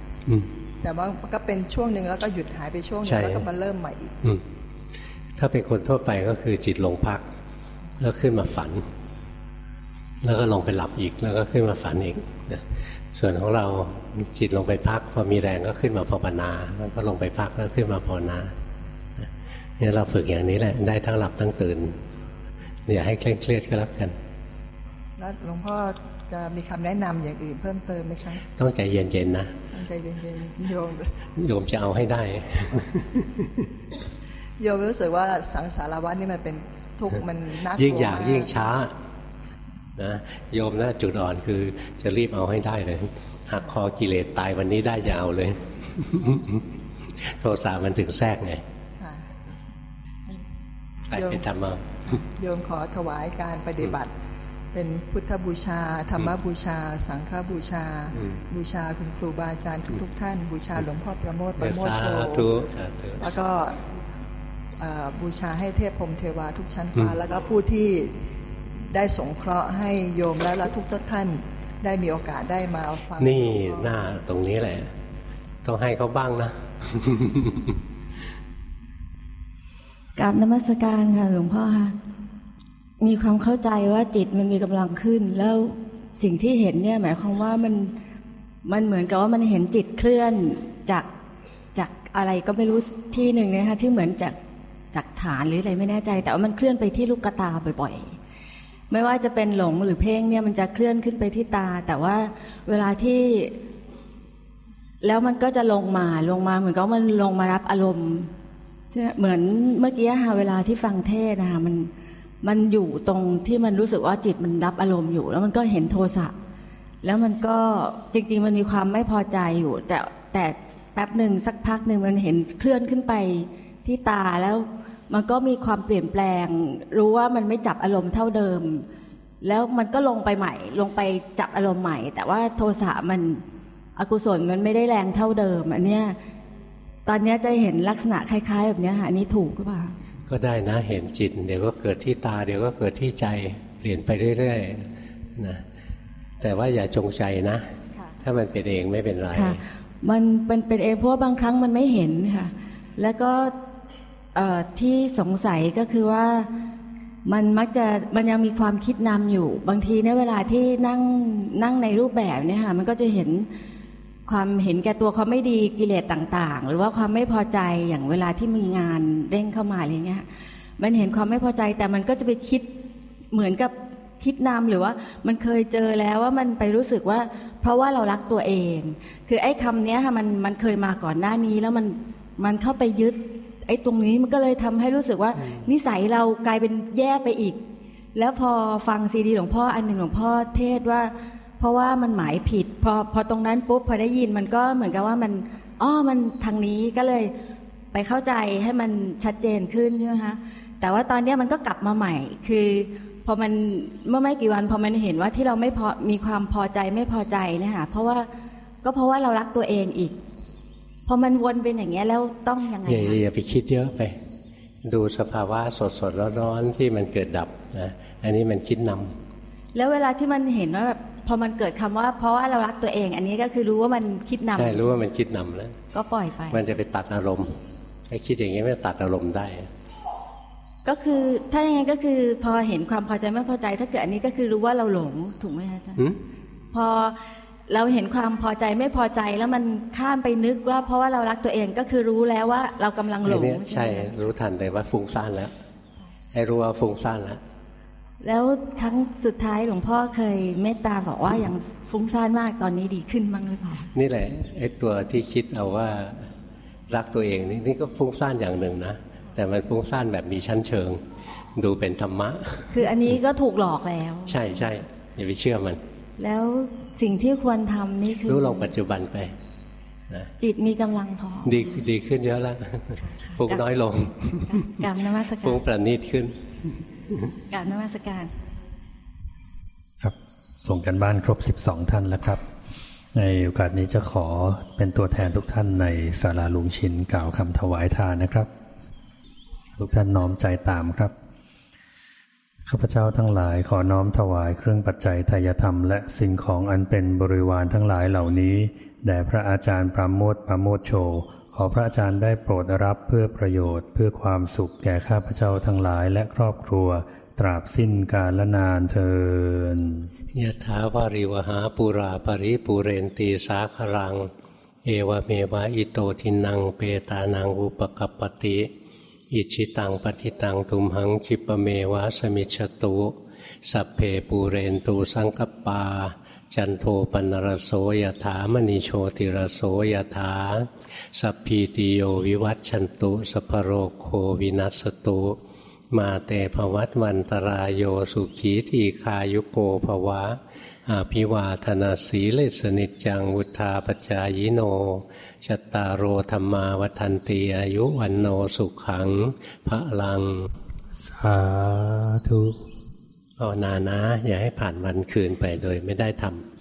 แต่ว่าก็เป็นช่วงหนึ่งแล้วก็หยุดหายไปช่วงนึงแล้วก็มาเริ่มใหม่อีกถ้าเป็นคนทั่วไปก็คือจิตลงพัก แล้วขึ้นมาฝัน แล้วก็ลงไปหลับอีกแล้วก็ขึ้นมาฝันอีกส่วนของเราจิตลงไปพักพอมีแรงก็ขึ้นมาภาวนาแล้วก็ลงไปพักแล้วขึ้นมาภาวนาเนี่ยเราฝึกอย่างนี้แหละ ได้ทั้งหลับทั้งตื่นอย่าให้เคร่งเครียดก็แล้วกันแล้วหลวงพ่อจะมีคำแนะนำอย่างอื่นเพิ่มเติมไหมคะต้องใจเย็นๆนะต้องใจเย็นๆโยมโยมจะเอาให้ได้ โยมรู้สึกว่าสังสารวัฏนี่มันเป็น ทุกมันน่ากลัวยิ่งอยากยิ่งช้านะโยมนะจุดอ่อนคือจะรีบเอาให้ได้เลยหักคอกิเลสตายวันนี้ได้จะเอาเลย โทสะมันถึงแทรกไงไปไปทำมาโยมขอถวายการปฏิบัติ เป็นพุทธบูชา ธรรมบูชา สังฆบูชา บูชาคุณครูบาอาจารย์ทุกๆท่าน บูชาหลวงพ่อประโมทประโมทโชแล้วก็ บูชาให้เทพพรมเทวาทุกชั้นฟ้า แล้วก็ผู้ที่ได้สงเคราะห์ให้โยมและละทุกท่านได้มีโอกาสได้มาฟังนี่หน้าตรงนี้แหละ ต้องให้เขาบ้างนะกราบนมัสการค่ะ หลวงพ่อค่ะมีความเข้าใจว่าจิตมันมีกำลังขึ้น แล้วสิ่งที่เห็นเนี่ยหมายความว่ามันมันเหมือนกับว่ามันเห็นจิตเคลื่อนจากจากอะไรก็ไม่รู้ที่หนึ่งนะคะที่เหมือนจาก จากฐานหรืออะไรไม่แน่ใจ แต่ว่ามันเคลื่อนไปที่ลูกตาบ่อยๆ ไม่ว่าจะเป็นหลงหรือเพ่งเนี่ยมันจะเคลื่อนขึ้นไปที่ตา แต่ว่าเวลาที่ แล้วมันก็จะลงมาลงมาเหมือนกับมันลงมารับอารมณ์เหมือนเมื่อกี้ค่ะเวลาที่ฟังเทศนะคะมันมันอยู่ตรงที่มันรู้สึกว่าจิตมันรับอารมณ์อยู่ แล้วมันก็เห็นโทสะแล้วมันก็จริง ๆ มันมีความไม่พอใจอยู่ แต่แต่แป๊บหนึ่งสักพักหนึ่งมันเห็นเคลื่อนขึ้นไป ที่ตาแล้วมันก็มีความเปลี่ยนแปลง รู้ว่ามันไม่จับอารมณ์เท่าเดิม แล้วมันก็ลงไปใหม่ ลงไปจับอารมณ์ใหม่ แต่ว่าโทสะมันอกุศลมันไม่ได้แรงเท่าเดิม อันเนี้ยตอนนี้จะเห็นลักษณะคล้าย ๆ แบบนี้ค่ะอันนี้ถูกหรือเปล่าก็ได้นะเห็นจิต เดี๋ยวก็เกิดที่ตา เดี๋ยวก็เกิดที่ใจเปลี่ยนไปเรื่อยๆนะแต่ว่าอย่าจงใจนะ ถ้ามันเป็นเองไม่เป็นไรมันเป็นเป็นเองเพราะบางครั้งมันไม่เห็นค่ะ แล้วก็ ที่สงสัยก็คือว่ามันมักจะมันยังมีความคิดนำอยู่ บางทีในเวลาที่นั่งนั่งในรูปแบบเนี่ยค่ะมันก็จะเห็นความเห็นแก่ตัวความไม่ดีกิเลสต่าง ๆ หรือว่าความไม่พอใจอย่างเวลาที่มีงานเร่งเข้ามาอะไรเงี้ยมันเห็นความไม่พอใจแต่มันก็จะไปคิดเหมือนกับคิดนำหรือว่ามันเคยเจอแล้วว่ามันไปรู้สึกว่า เพราะว่าเรารักตัวเอง คือไอ้คำนี้ค่ะมันมันเคยมาก่อนหน้านี้แล้วมันมันเข้าไปยึด ไอ้ตรงนี้มันก็เลยทำให้รู้สึกว่า นิสัยเรากลายเป็นแย่ไปอีก แล้วพอฟังซีดีหลวงพ่ออันหนึ่งหลวงพ่อเทศว่า เพราะว่ามันหมายผิด พอพอตรงนั้นปุ๊บพอได้ยินมันก็เหมือนกับว่ามันอ้อมันทางนี้ก็เลยไปเข้าใจให้มันชัดเจนขึ้นใช่ไหมคะแต่ว่าตอนนี้มันก็กลับมาใหม่ คือพอมันเมื่อไม่กี่วันพอมันเห็นว่าที่เราไม่พอมีความพอใจไม่พอใจเนี่ยค่ะเพราะว่าก็เพราะว่าเรารักตัวเองอีก พอมันวนเป็นอย่างเงี้ยแล้วต้องยังไงอย่าอย่าไปคิดเยอะไป ดูสภาวะสดสดร้อนๆที่มันเกิดดับนะอันนี้มันคิดนำแล้วเวลาที่มันเห็นว่าแบบพอมันเกิดคำว่า เพราะว่าเรารักตัวเอง อันนี้ก็คือรู้ว่ามันคิดนำใช่รู้ว่ามันคิดนำแล้ว ก็ปล่อยไป มันจะไปตัดอารมณ์ไอ้คิดอย่างนี้ไม่ตัดอารมณ์ได้ ก็คือถ้าอย่างนั้นก็คือพอเห็นความพอใจไม่พอใจ ถ้าเกิดอันนี้ก็คือรู้ว่าเราหลงถูกไหมคะอาจารย์หืมพอ เราเห็นความพอใจไม่พอใจแล้วมันข้ามไปนึกว่าเพราะว่าเรารักตัวเองก็คือรู้แล้วว่าเรากำลังหลอันงเนี้ยใช่ใช่ไหมคะรู้ทันเลยว่าฟุ้งซ่านแล้ว ให้รู้ว่าฟุ้งซ่านแล้วแล้วครั้งสุดท้ายหลวงพ่อเคยเมตตาบอกว่าอย่างฟุ้งซ่านมากตอนนี้ดีขึ้นบ้างหรือเปล่านี่แหละไอ้ตัวที่คิดเอาว่ารักตัวเองนี่นี่ก็ฟุ้งซ่านอย่างหนึ่งนะแต่มันฟุ้งซ่านแบบมีชั้นเชิง ดูเป็นธรรมะ คืออันนี้ก็ถูกหลอกแล้ว ใช่ใช่อย่าไปเชื่อมัน แล้ว สิ่งที่ควรทำนี่คือ รู้ลงปัจจุบันไปนะจิตมีกำลังพอ ดีดีขึ้นเยอะแล้วฟุ้งน้อยลงกรรมนมัสกาฟุ้งรประณีตขึ้นกรรมนมัสการ ครับ ส่งกันบ้านครบ12ท่านแล้วครับ ในโอกาสนี้จะขอเป็นตัวแทนทุกท่านในศาลาลุงชินกล่าวคำถวายทานนะครับ ทุกท่านน้อมใจตามครับ ข้าพเจ้าทั้งหลายขอน้อมถวายเครื่องปัจจัยทายธรรมและสิ่งของอันเป็นบริวารทั้งหลายเหล่านี้แด่พระอาจารย์ปราโมทปราโมทโช ขอพระอาจารย์ได้โปรดรับเพื่อประโยชน์ เพื่อความสุขแก่ข้าพเจ้าทั้งหลายและครอบครัว ตราบสิ้นกาลนานเทินยะถาวาริวหาปุราปริปุเรนตีสาครัง เอวเมวะอิโตทินังเปตานังอุปกปปติ อิชิตังปฏิตังตุมหังคิปะเมวะสมิจฉตุ สัพเพปูเรนตูสังกปา จันโทปนรโสยถามณีโชติรโสยถา สัพพีติโยวิวัตชันตุสพพโรโควินัสตุ มาเตภวัตวันตรายโยสุขีทีคายุโกภวะ อาภิวาธนาสีเลสนิจจังวุธาปจายโนชตารโรธรรมาวันตีอายุวันโนสุขังพระลัง สาธุภาวนานะ อย่าให้ผ่านวันคืนไปโดยไม่ได้ทำ